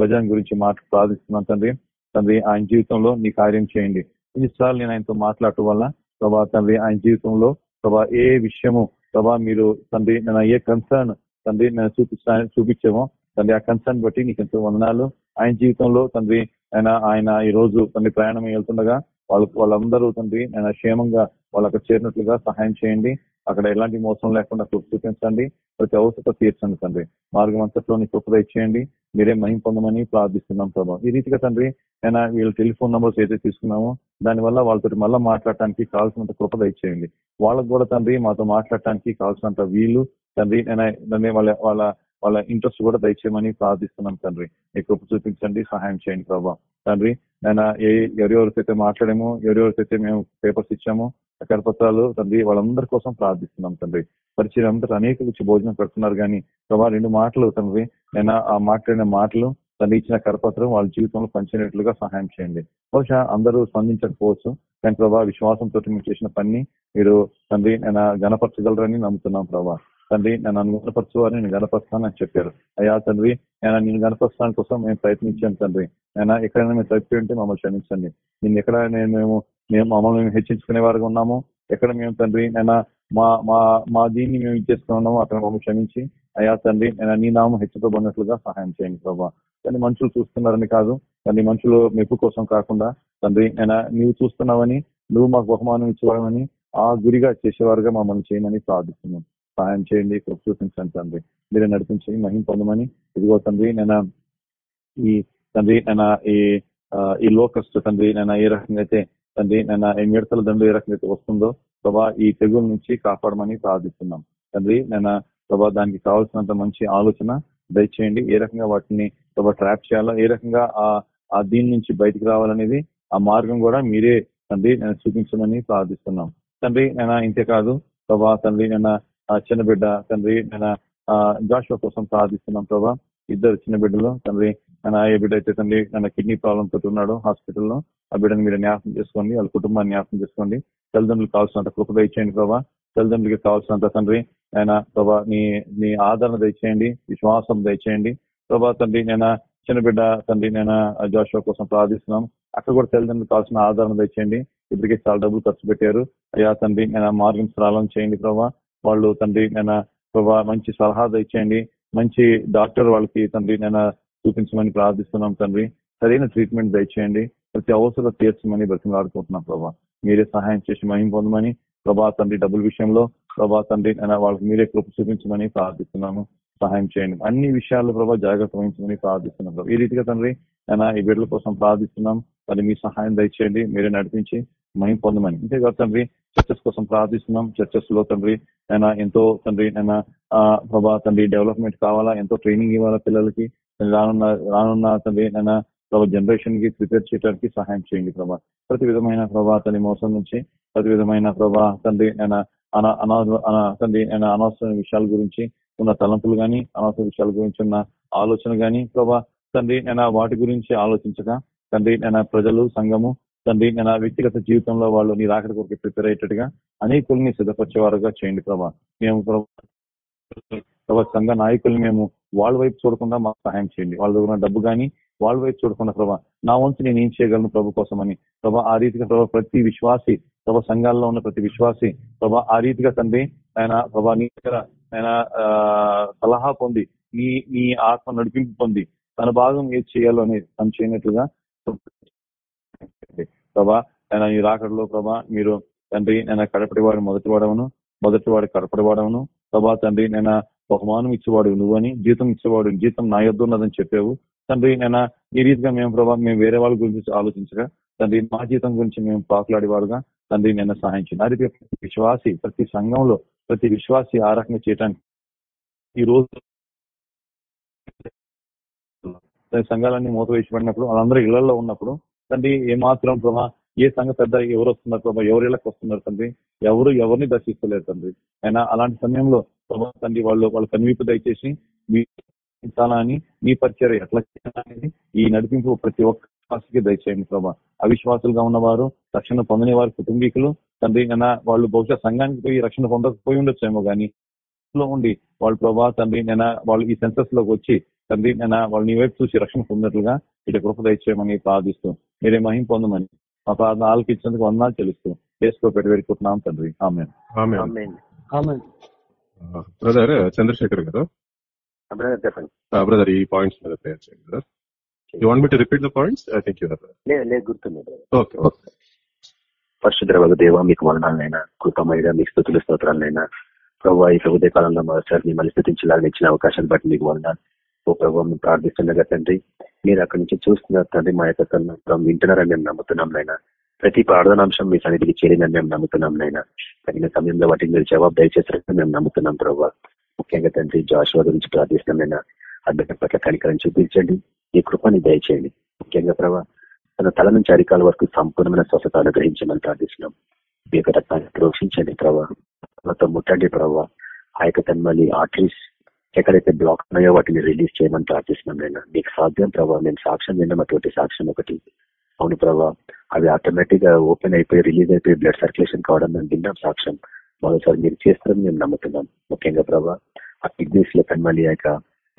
భజన్ గురించి మాట్లా ప్రార్థిస్తున్నాను తండ్రి. తండ్రి ఆయన జీవితంలో నీ కార్యం చేయండి. ఇన్నిసార్లు నేను ఆయనతో మాట్లాడటం వల్ల ప్రభా తండ్రి ఆయన జీవితంలో ప్రభా ఏ విషయము ప్రభా మీరు తండ్రి నేను ఏ కన్సర్న్ తండ్రి నేను చూపించా చూపించామో. తండ్రి ఆ కన్సర్న్ బట్టి నీకు ఎంతో వందనాలు. ఆయన జీవితంలో తండ్రి ఆయన ఆయన ఈ రోజు తండ్రి ప్రయాణం వెళ్తుండగా వాళ్ళ వాళ్ళందరూ తండ్రి ఆయన క్షేమంగా వాళ్ళకి చేరినట్లుగా సహాయం చేయండి. అక్కడ ఎలాంటి మోసం లేకుండా చూపించండి. ప్రతి అవసరత తీర్చండి తండ్రి. మార్గం అంతట్లో నీ కృపద ఇచ్చేయండి మీరే మహిం పొందమని ప్రార్థిస్తున్నాం ప్రభావ ఈ రీతిగా తండ్రి నేను వీళ్ళ టెలిఫోన్ నెంబర్స్ ఏదైతే తీసుకున్నామో దానివల్ల వాళ్ళతో మళ్ళీ మాట్లాడటానికి కావాల్సినంత కృపద ఇచ్చేయండి వాళ్ళకు కూడా తండ్రి మాతో మాట్లాడటానికి కావాల్సినంత వీలు తండ్రి నేను వాళ్ళ వాళ్ళ వాళ్ళ ఇంట్రెస్ట్ కూడా దయచేయమని ప్రార్థిస్తున్నాం తండ్రి. మీ కృప చూపించండి సహాయం చేయండి ప్రభావ తండ్రి నేను ఏ ఎవరెవరికైతే మాట్లాడామో ఎవరెవరికైతే మేము పేపర్స్ ఇచ్చామో కరపత్రాలు తండ్రి వాళ్ళందరి కోసం ప్రార్థిస్తున్నాం తండ్రి. పరిచయం అందరూ అనేక వచ్చి భోజనం పెడుతున్నారు కానీ ప్రభా రెండు మాటలు తండ్రి. నేను ఆ మాట్లాడిన మాటలు తను ఇచ్చిన కరపత్రం వాళ్ళ జీవితంలో పంచినట్లుగా సహాయం చేయండి. బహుశా అందరూ స్పందించకపోవచ్చు. కానీ ప్రభా విశ్వాసంతో మీరు చేసిన పని మీరు తండ్రి నేను గణపరచగలరని నమ్ముతున్నాం ప్రభా. తండ్రి నన్ను గణపరచువారని నేను గణపరుస్తానని చెప్పారు. అయ్యా తండ్రి నేను నేను గణపరచడానికి కోసం మేము ప్రయత్నించాను తండ్రి. నేను ఎక్కడైనా మేము తప్పి ఉంటే మమ్మల్ని క్షమించండి. నేను ఎక్కడ నేను మేము మేము మమ్మల్ని మేము హెచ్చించుకునే వారుగా ఉన్నాము? ఎక్కడ మేము తండ్రి నేను మా మా మా దీన్ని మేము ఇచ్చేసుకున్నాము అక్కడ మమ్మల్ని క్షమించి అయ్యా తండ్రి నేను నీ నామం హెచ్చుకోబడినట్లుగా సహాయం చేయండి ప్రభా. కానీ మనుషులు చూస్తున్నారని కాదు. కానీ మనుషులు మెప్పు కోసం కాకుండా తండ్రి నేను నీవు చూస్తున్నావని నువ్వు మాకు బహుమానం ఇచ్చేవాడమని ఆ గురిగా చేసేవారుగా మమ్మల్ని చేయమని ప్రార్థిస్తున్నాం. సహాయం చేయండి చూపించండి తండ్రి. మీరే నడిపించి మహిం పొందమని. ఇదిగో తండ్రి నేను ఈ తండ్రి నేను ఈ ఈ లోకస్ట్ తండ్రి నేను ఏ రకంగా అయితే తండ్రి నేను ఈ మిడతల దండు ఏ రకంగా అయితే వస్తుందో ప్రభా ఈ తెగుల నుంచి కాపాడమని ప్రార్థిస్తున్నాం. తండ్రి నేను ప్రభా దానికి కావాల్సినంత మంచి ఆలోచన దయచేయండి. ఏ రకంగా వాటిని ప్రభా ట్రాప్ చేయాలో? ఏ రకంగా ఆ దీని నుంచి బయటకు రావాలనేది ఆ మార్గం కూడా మీరే తండ్రి నేను చూపించమని ప్రార్థిస్తున్నాం. తండ్రి నేను ఇంతే కాదు. ప్రభా తండ్రి నేను చిన్న బిడ్డ తండ్రి నేను జాషువా కోసం ప్రార్థిస్తున్నాం ప్రభా. ఇద్దరు చిన్న బిడ్డలు తండ్రి ఏ బిడ్డ అయితే తండ్రి నన్న కిడ్నీ ప్రాబ్లం తోటి ఉన్నాడు హాస్పిటల్లో ఆ బిడ్డను మీరు న్యాసం చేసుకోండి వాళ్ళ కుటుంబాన్ని న్యాసం చేసుకోండి. తల్లిదండ్రులకు కావాల్సినంత కృప దయచేయండి ప్రభా. తల్లిదండ్రులకి కావాల్సినంత తండ్రి ఆయన ప్రభా నీ నీ ఆదరణ దయచేయండి విశ్వాసం దయచేయండి. ప్రభా తండ్రి నేను చిన్న బిడ్డ తండ్రి నేను జోషువా కోసం ప్రార్థిస్తున్నాం. అక్కడ కూడా తల్లిదండ్రులు కావాల్సిన ఆదరణ దయచేయండి ఇప్పటికే చాలా డబ్బులు ఖర్చు పెట్టారు. అయ్యా తండ్రి నేను మార్గం సరళం చేయండి ప్రభావ వాళ్ళు తండ్రి నేను ప్రభా మంచి సలహా దయచేయండి మంచి డాక్టర్ వాళ్ళకి తండ్రి నేను చూపించమని ప్రార్థిస్తున్నాం తండ్రి. సరైన ట్రీట్మెంట్ దయచేయండి ప్రతి అవసరం తీర్చమని బ్రతిమలాడుకుంటున్నాం ప్రభా. మీరే సహాయం చేసి మహిం పొందమని ప్రభా తండ్రి డబ్బుల విషయంలో ప్రభా తండ్రి వాళ్ళకి మీరే కృప చూపించమని ప్రార్థిస్తున్నాము. సహాయం చేయండి. అన్ని విషయాల్లో ప్రభావ జాగ్రత్త వహించమని ప్రార్థిస్తున్నాం ఈ రీతిగా తండ్రి నేను ఈ బిడ్డల కోసం ప్రార్థిస్తున్నాం. మరి మీ సహాయం దయచేయండి. మీరే నడిపించి మహిం పొందమని. అంతేకాదు తండ్రి చర్చస్ కోసం ప్రార్థిస్తున్నాం. చర్చస్లో తండ్రి ఆయన ఎంతో తండ్రి ఆయన ప్రభా తండ్రి డెవలప్మెంట్ కావాలా? ఎంతో ట్రైనింగ్ ఇవ్వాలా పిల్లలకి? రానున్న రానున్న తండ్రి ఆయన ప్రభా జనరేషన్కి ప్రిపేర్ చేయడానికి సహాయం చేయండి ప్రభా. ప్రతి విధమైన ప్రభా తండ్రి మోసం నుంచి ప్రతి విధమైన ప్రభా తండ్రి నేను తండ్రి ఆయన అనవసరమైన విషయాల గురించి ఉన్న తలంపులు గాని అనవసర విషయాల గురించి ఉన్న ఆలోచన గాని ప్రభా తండ్రి నేను వాటి గురించి ఆలోచించగా తండ్రి నేను ప్రజలు సంఘము తండ్రి నేను వ్యక్తిగత జీవితంలో వాళ్ళు నీ రాకడ కొరకు ప్రిపేర్ అయ్యేటట్టుగా అనేకుల్ని సిద్ధపరిచేవారుగా చేయండి ప్రభా. మేము ప్రభా సంఘ నాయకుల్ని మేము వాళ్ళ వైపు చూడకుండా మాకు సహాయం చేయండి. వాళ్ళ దగ్గర డబ్బు కానీ వాళ్ళ వైపు చూడకుండా ప్రభా నా వంతు నేను ఏం చేయగలను ప్రభు కోసమని. ప్రభా ఆ రీతిగా ప్రభా ప్రతి విశ్వాసి ప్రభా సంఘాల్లో ఉన్న ప్రతి విశ్వాసి ప్రభా ఆ రీతిగా తండ్రి ఆయన ప్రభా నీ దగ్గర ఆయన సలహా పొంది నీ నీ ఆత్మ నడిపింపు పొంది తన భాగం ఏది చేయాలో అనేది తను చేయనట్లుగా (laughs) ప్రభా ఆయన ఈ రాకడలో ప్రభా మీరు తండ్రి నేను కడపటి వాడు మొదటి వాడవను మొదటి వాడు కడపడి వాడవను. ప్రభా తండ్రి నేను బహుమానం ఇచ్చేవాడు నువ్వని జీతం ఇచ్చేవాడు జీతం నా యొద్ ఉన్నదని చెప్పావు. తండ్రి నేను ఈ రీతిగా మేము ప్రభా మేము వేరే వాళ్ళ గురించి ఆలోచించగా తండ్రి మా జీతం గురించి మేము పాకులాడేవాడుగా తండ్రి నేను సహాయం చేయండి ఆ రీతిగా విశ్వాసి ప్రతి సంఘంలో ప్రతి విశ్వాసి ఆ రకంగా ఈ రోజు సంఘాలన్నీ మూతవేసిపడినప్పుడు వాళ్ళందరూ ఇళ్ళలో ఉన్నప్పుడు తండ్రి ఏమాత్రం ప్రభా ఏ సంఘ పెద్ద ఎవరు వస్తున్నారు ప్రభా ఎవరు ఇళ్ళకి వస్తున్నారు తండ్రి ఎవరు ఎవరిని దర్శిస్తలేరు తండ్రి. అయినా అలాంటి సమయంలో ప్రభా తండ్రి వాళ్ళు వాళ్ళ కనువిప్పు దయచేసి మీ అని మీ పరిచయం ఎట్లా చేయాలనేది ఈ నడిపింపు ప్రతి ఒక్క విశ్వాసకి దయచేయండి ప్రభా. అవిశ్వాసులుగా ఉన్నవారు రక్షణ పొందని వారి కుటుంబీకులు తండ్రి నిన్న వాళ్ళు బహుశా సంఘానికి పోయి రక్షణ పొందకపోయి ఉండొచ్చేమో గానీ లో ఉండి వాళ్ళు ప్రభా తండ్రి నేను వాళ్ళు ఈ సెన్సస్లోకి వచ్చి తండ్రి నేను వాళ్ళు నీ వైపు చూసి రక్షణ పొందినట్లుగా ఇటు కృప దయచేయమని ప్రార్థిస్తూ మీరే మహిం పొందమని మా ప్రార్థన ఆలకించేందుకు వందనాలు చెల్లిస్తూ వేసుకో పెట్టి పెట్టుకుంటున్నాం తండ్రి ఆమె బ్రదర్ చంద్రశేఖర్ గారు. చెప్పండి. బ్రదర్ ఈ పాయింట్స్ మీద ప్రేయర్ చేయండి brother. You want me to repeat the points I think you లేదు గుర్తుంది ఓకే ఓకే పరిశుద్ర దేవ మీకు వదనాలనైనా కృపమైన మీకు స్థుతులు స్తోత్రాలనైనా ప్రభావ ఈ ఉదయ కాలంలో మరోసారి మిమ్మల్ని స్థుతించలాగా ఇచ్చిన అవకాశాన్ని బట్టి మీకు వందాలు ఓ ప్రభావ మేము ప్రార్థిస్తుండగా తండ్రి. మీరు అక్కడి నుంచి చూస్తున్నారు తండ్రి మా యొక్క తను వింటున్నారని మేము నమ్ముతున్నాం నైనా. ప్రతి ప్రార్థనాంశం మీ సన్నిధికి చేరిందని మేము నమ్ముతున్నాం నైనా. తగిన సమయంలో వాటికి మీరు జవాబు దయచేసారని మేము నమ్ముతున్నాం ప్రభావ ముఖ్యంగా తండ్రి జాషువా గురించి ప్రార్థిస్తున్నాం అడ్డ పట్ల కనికరం చూపించండి. ఈ కృపని దయచేయండి. ముఖ్యంగా ప్రభా తన తల నుంచి అరికాల వరకు సంపూర్ణమైన స్వస్థత అనుగ్రహించమని ప్రార్థిస్తున్నాం. మీ యొక్క రక్తాన్ని ప్రోక్షించండి ప్రభావ ముట్టండి ప్రభావ ఆ యొక్క తన్మలి ఆర్టరీస్ ఎక్కడైతే బ్లాక్ ఉన్నాయో వాటిని రిలీజ్ చేయమని ప్రార్థిస్తున్నాం నేను మీకు సాధ్యం ప్రభావ నేను సాక్ష్యం విన్నాం అటువంటి సాక్ష్యం ఒకటి. అవును ప్రభావ అవి ఆటోమేటిక్గా ఓపెన్ అయిపోయి రిలీజ్ అయిపోయి బ్లడ్ సర్క్యులేషన్ కావడం మేము విన్నాం సాక్ష్యం. మరోసారి మీరు చేస్తారని మేము నమ్ముతున్నాం. ముఖ్యంగా ప్రభావ ఆ కిడ్నీస్లో కన్మలి యొక్క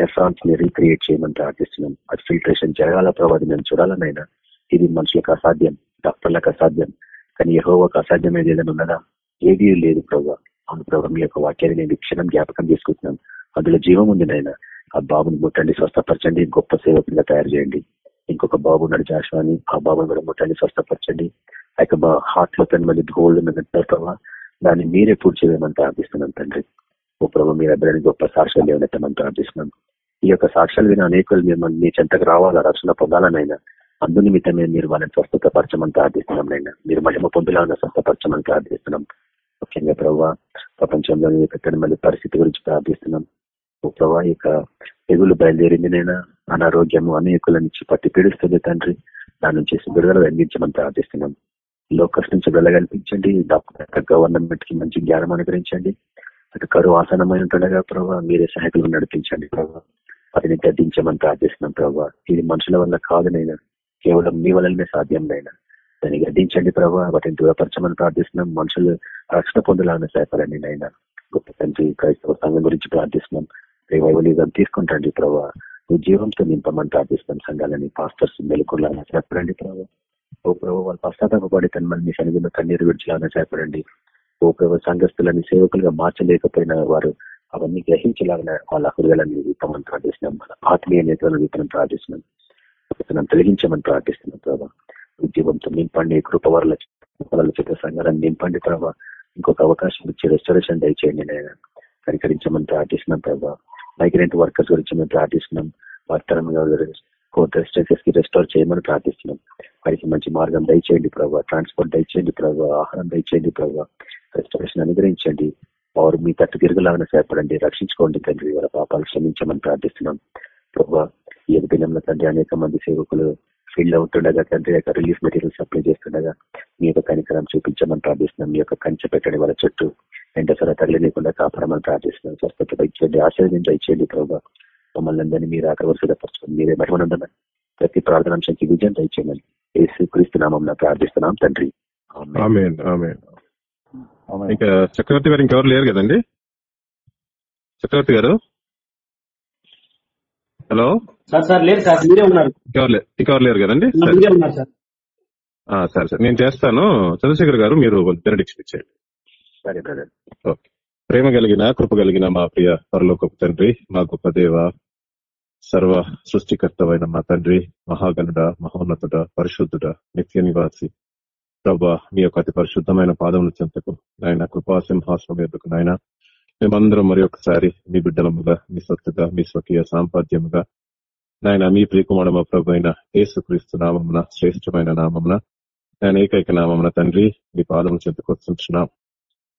ఎఫ్రాన్స్ని రీక్రియేట్ చేయమని ప్రార్థిస్తున్నాం. అది ఫిల్టరేషన్ జరగాల ప్రభావం మేము చూడాలనైనా ఇది మనుషులకు అసాధ్యం డాక్టర్లకు అసాధ్యం. కానీ యహోవకు అసాధ్యమైనది ఏదైనా ఉన్నదా? ఏది లేదు ప్రభావ అవును ప్రభావ మీ యొక్క వాక్యాన్ని నేను క్షణం జ్ఞాపకం చేసుకుంటున్నాను. అందులో జీవం ఉంది నాయన. ఆ బాబుని ముట్టండి స్వస్థపరచండి. గొప్ప సేవకులుగా తయారు చేయండి. ఇంకొక బాబు ఉన్నాడు జాషువాని ఆ బాబుని కూడా ముట్టండి స్వస్థపరచండి. ఆ యొక్క హార్ట్లో తన మళ్ళీ గోల్డ్ ఉన్నదంటారు ప్రభావ దాన్ని మీరే పూర్తి చేయమని ప్రార్థిస్తున్నాం తండ్రి. ఓ ప్రభావ మీరు అభిరాని గొప్ప సాక్ష్యాలు ఏమైనా ప్రార్థిస్తున్నాం. ఈ యొక్క సాక్ష్యాలు విన అనేకులు మిమ్మల్ని మీ చెంతకు రావాలా? రక్షణ పొందాలనైనా? అందునిమిత్తమే మీరు వాళ్ళని స్వస్థతపరచమని ప్రార్థిస్తున్నాం నైనా? మీరు మహిమ పొందులాగా స్వస్థపరచమని ప్రార్థిస్తున్నాం ముఖ్యంగా ప్రభావ ప్రపంచంలోని యొక్క మళ్ళీ పరిస్థితి గురించి ప్రార్థిస్తున్నాం. ప్రభావ ఇక తెగులు బయలుదేరింది నైనా? అనారోగ్యము అనేకుల నుంచి పట్టి పీడిస్తుంది తండ్రి. దాని నుంచి విడుదల అందించమని ప్రార్థిస్తున్నాం లోకస్ నుంచి వెళ్ళగల్పించండి గవర్నమెంట్కి మంచి జ్ఞానం అనుగ్రహించండి. అటు కరువు ఆసనమైనట్టుగా ప్రభావ మీరే సహాయకులు నడిపించండి ప్రభావ వాటిని గద్దించమని ప్రార్థిస్తున్నాం ప్రభావ ఇది మనుషుల వల్ల కాదునైనా కేవలం మీ వల్లనే సాధ్యం నైనా. దాన్ని గద్దించండి ప్రభావ వాటిని దూరపరచమని ప్రార్థిస్తున్నాం. మనుషులు రక్షణ పొందాలని సహాయపడండి నైనా. గొప్ప తండ్రి క్రైస్తవ సంఘం గురించి ప్రార్థిస్తున్నాం. రివైవలిజం తీసుకుంటండి ప్రభావ జీవంతో నింపమని ప్రార్థిస్తున్నాం. సంఘాలని పాస్టర్స్ మెలుకులాగా సహాయపడండి ప్రభావ ఓ ప్రభు వాళ్ళు పశ్చాత్తాపడి తన మళ్ళీ మీ సన్నిధిలో కన్నీరు విడిచిలాగా చెప్పండి ఓ ప్రభు సంఘస్థులని సేవకులుగా మార్చలేకపోయిన వారు అవన్నీ గ్రహించలాగా వాళ్ళ హృదయాలను విప్పమని ప్రార్థిస్తున్నాం. మన ఆత్మీయ నేతలను విప్పని ప్రార్థిస్తున్నాం. తొలగించమని ప్రార్థిస్తున్నాం ప్రభావ ఉద్యోగంతో నింపండి కృపవర్ల వాళ్ళ చేత సంఘాలను నింపండి ప్రభావ ఇంకొక అవకాశం ఇచ్చి రెస్టారేషన్ దయచేయండి నేను కనికరించమని ప్రార్థిస్తున్నాం ప్రభావ మైగ్రెంట్ వర్కర్స్ గురించి మేము ప్రార్థిస్తున్నాం. వర్తనంగా కోర్ట్ రెస్టెన్సెస్కి రెస్టోర్ చేయమని ప్రార్థిస్తున్నాం. వారికి మంచి మార్గం దయచేయండి ప్రభావ ట్రాన్స్పోర్ట్ దయచేయండి ప్రభావ ఆహారం దయచేయండి ప్రభావ రెస్టారేషన్ అనుగ్రహించండి. వారు మీ తట్టు తిరుగులాగా సేపడండి. రక్షించుకోండి తండ్రి. వాళ్ళ పాపాలు క్షమించమని ప్రార్థిస్తున్నాం. ప్రభావ ఈ దినంలో తండ్రి అనేక మంది సేవకులు ఫీల్డ్ అవుతుండగా తండ్రి యొక్క రిలీఫ్ మెటీరియల్ సప్లై చేస్తుండగా మీ యొక్క కనికరం చూపించమని ప్రార్థిస్తున్నాం. మీ యొక్క కంచె పెట్టండి. వాళ్ళ చుట్టూ ఎంటసర తల్లి లేకుండా కాపాడమని ప్రార్థిస్తున్నాం. స్వస్థత ఇచ్చేయండి ఆశీర్వదించి ఇచ్చేయండి ప్రభావ మమ్మల్ని అందరినీ మీరు ఆకర్షితపరచుకోండి మీరే మహిమనందన ప్రతి ప్రార్థనాంశానికి విజయం దయచేయమని ఏసు క్రీస్తునామం ప్రార్థిస్తున్నాం తండ్రి. ఇంకా చక్రవర్తి గారు ఇంకెవరు లేరు కదండి? Chakravarthi garu? Hello? Sir sir లేదు సార్ మీరే ఉన్నారు. ఇంకెవరు లేరు కదండి? సరే సార్. నేను చేస్తాను. చంద్రశేఖర్ గారు మీరు బెనడిక్షన్ ఇచ్చేయండి. ఓకే. ప్రేమ కలిగిన కృప కలిగిన మా ప్రియ పరలోక తండ్రి మా గొప్ప దేవ సర్వ సృష్టికర్తమైన మా తండ్రి మహాగణుడ మహోన్నతుడ పరిశుద్ధుడ నిత్య నివాసి ప్రభా మీ యొక్క అతి పరిశుద్ధమైన పాదముల చెంతకు నాయన కృపాసింహాసనం ఎందుకు నాయన. మేమందరం మరి ఒకసారి మీ బిడ్డలముగా మీ సత్తుగా మీ స్వకీయ సాంపాద్యముగా నాయన మీ ప్రియకుమారమ మా ప్రభు అయిన యేసుక్రీస్తు నామమున శ్రేష్టమైన నామమున ఆయన ఏకైక నామమున తండ్రి మీ పాదము చెందుకొస్తుంటున్నాం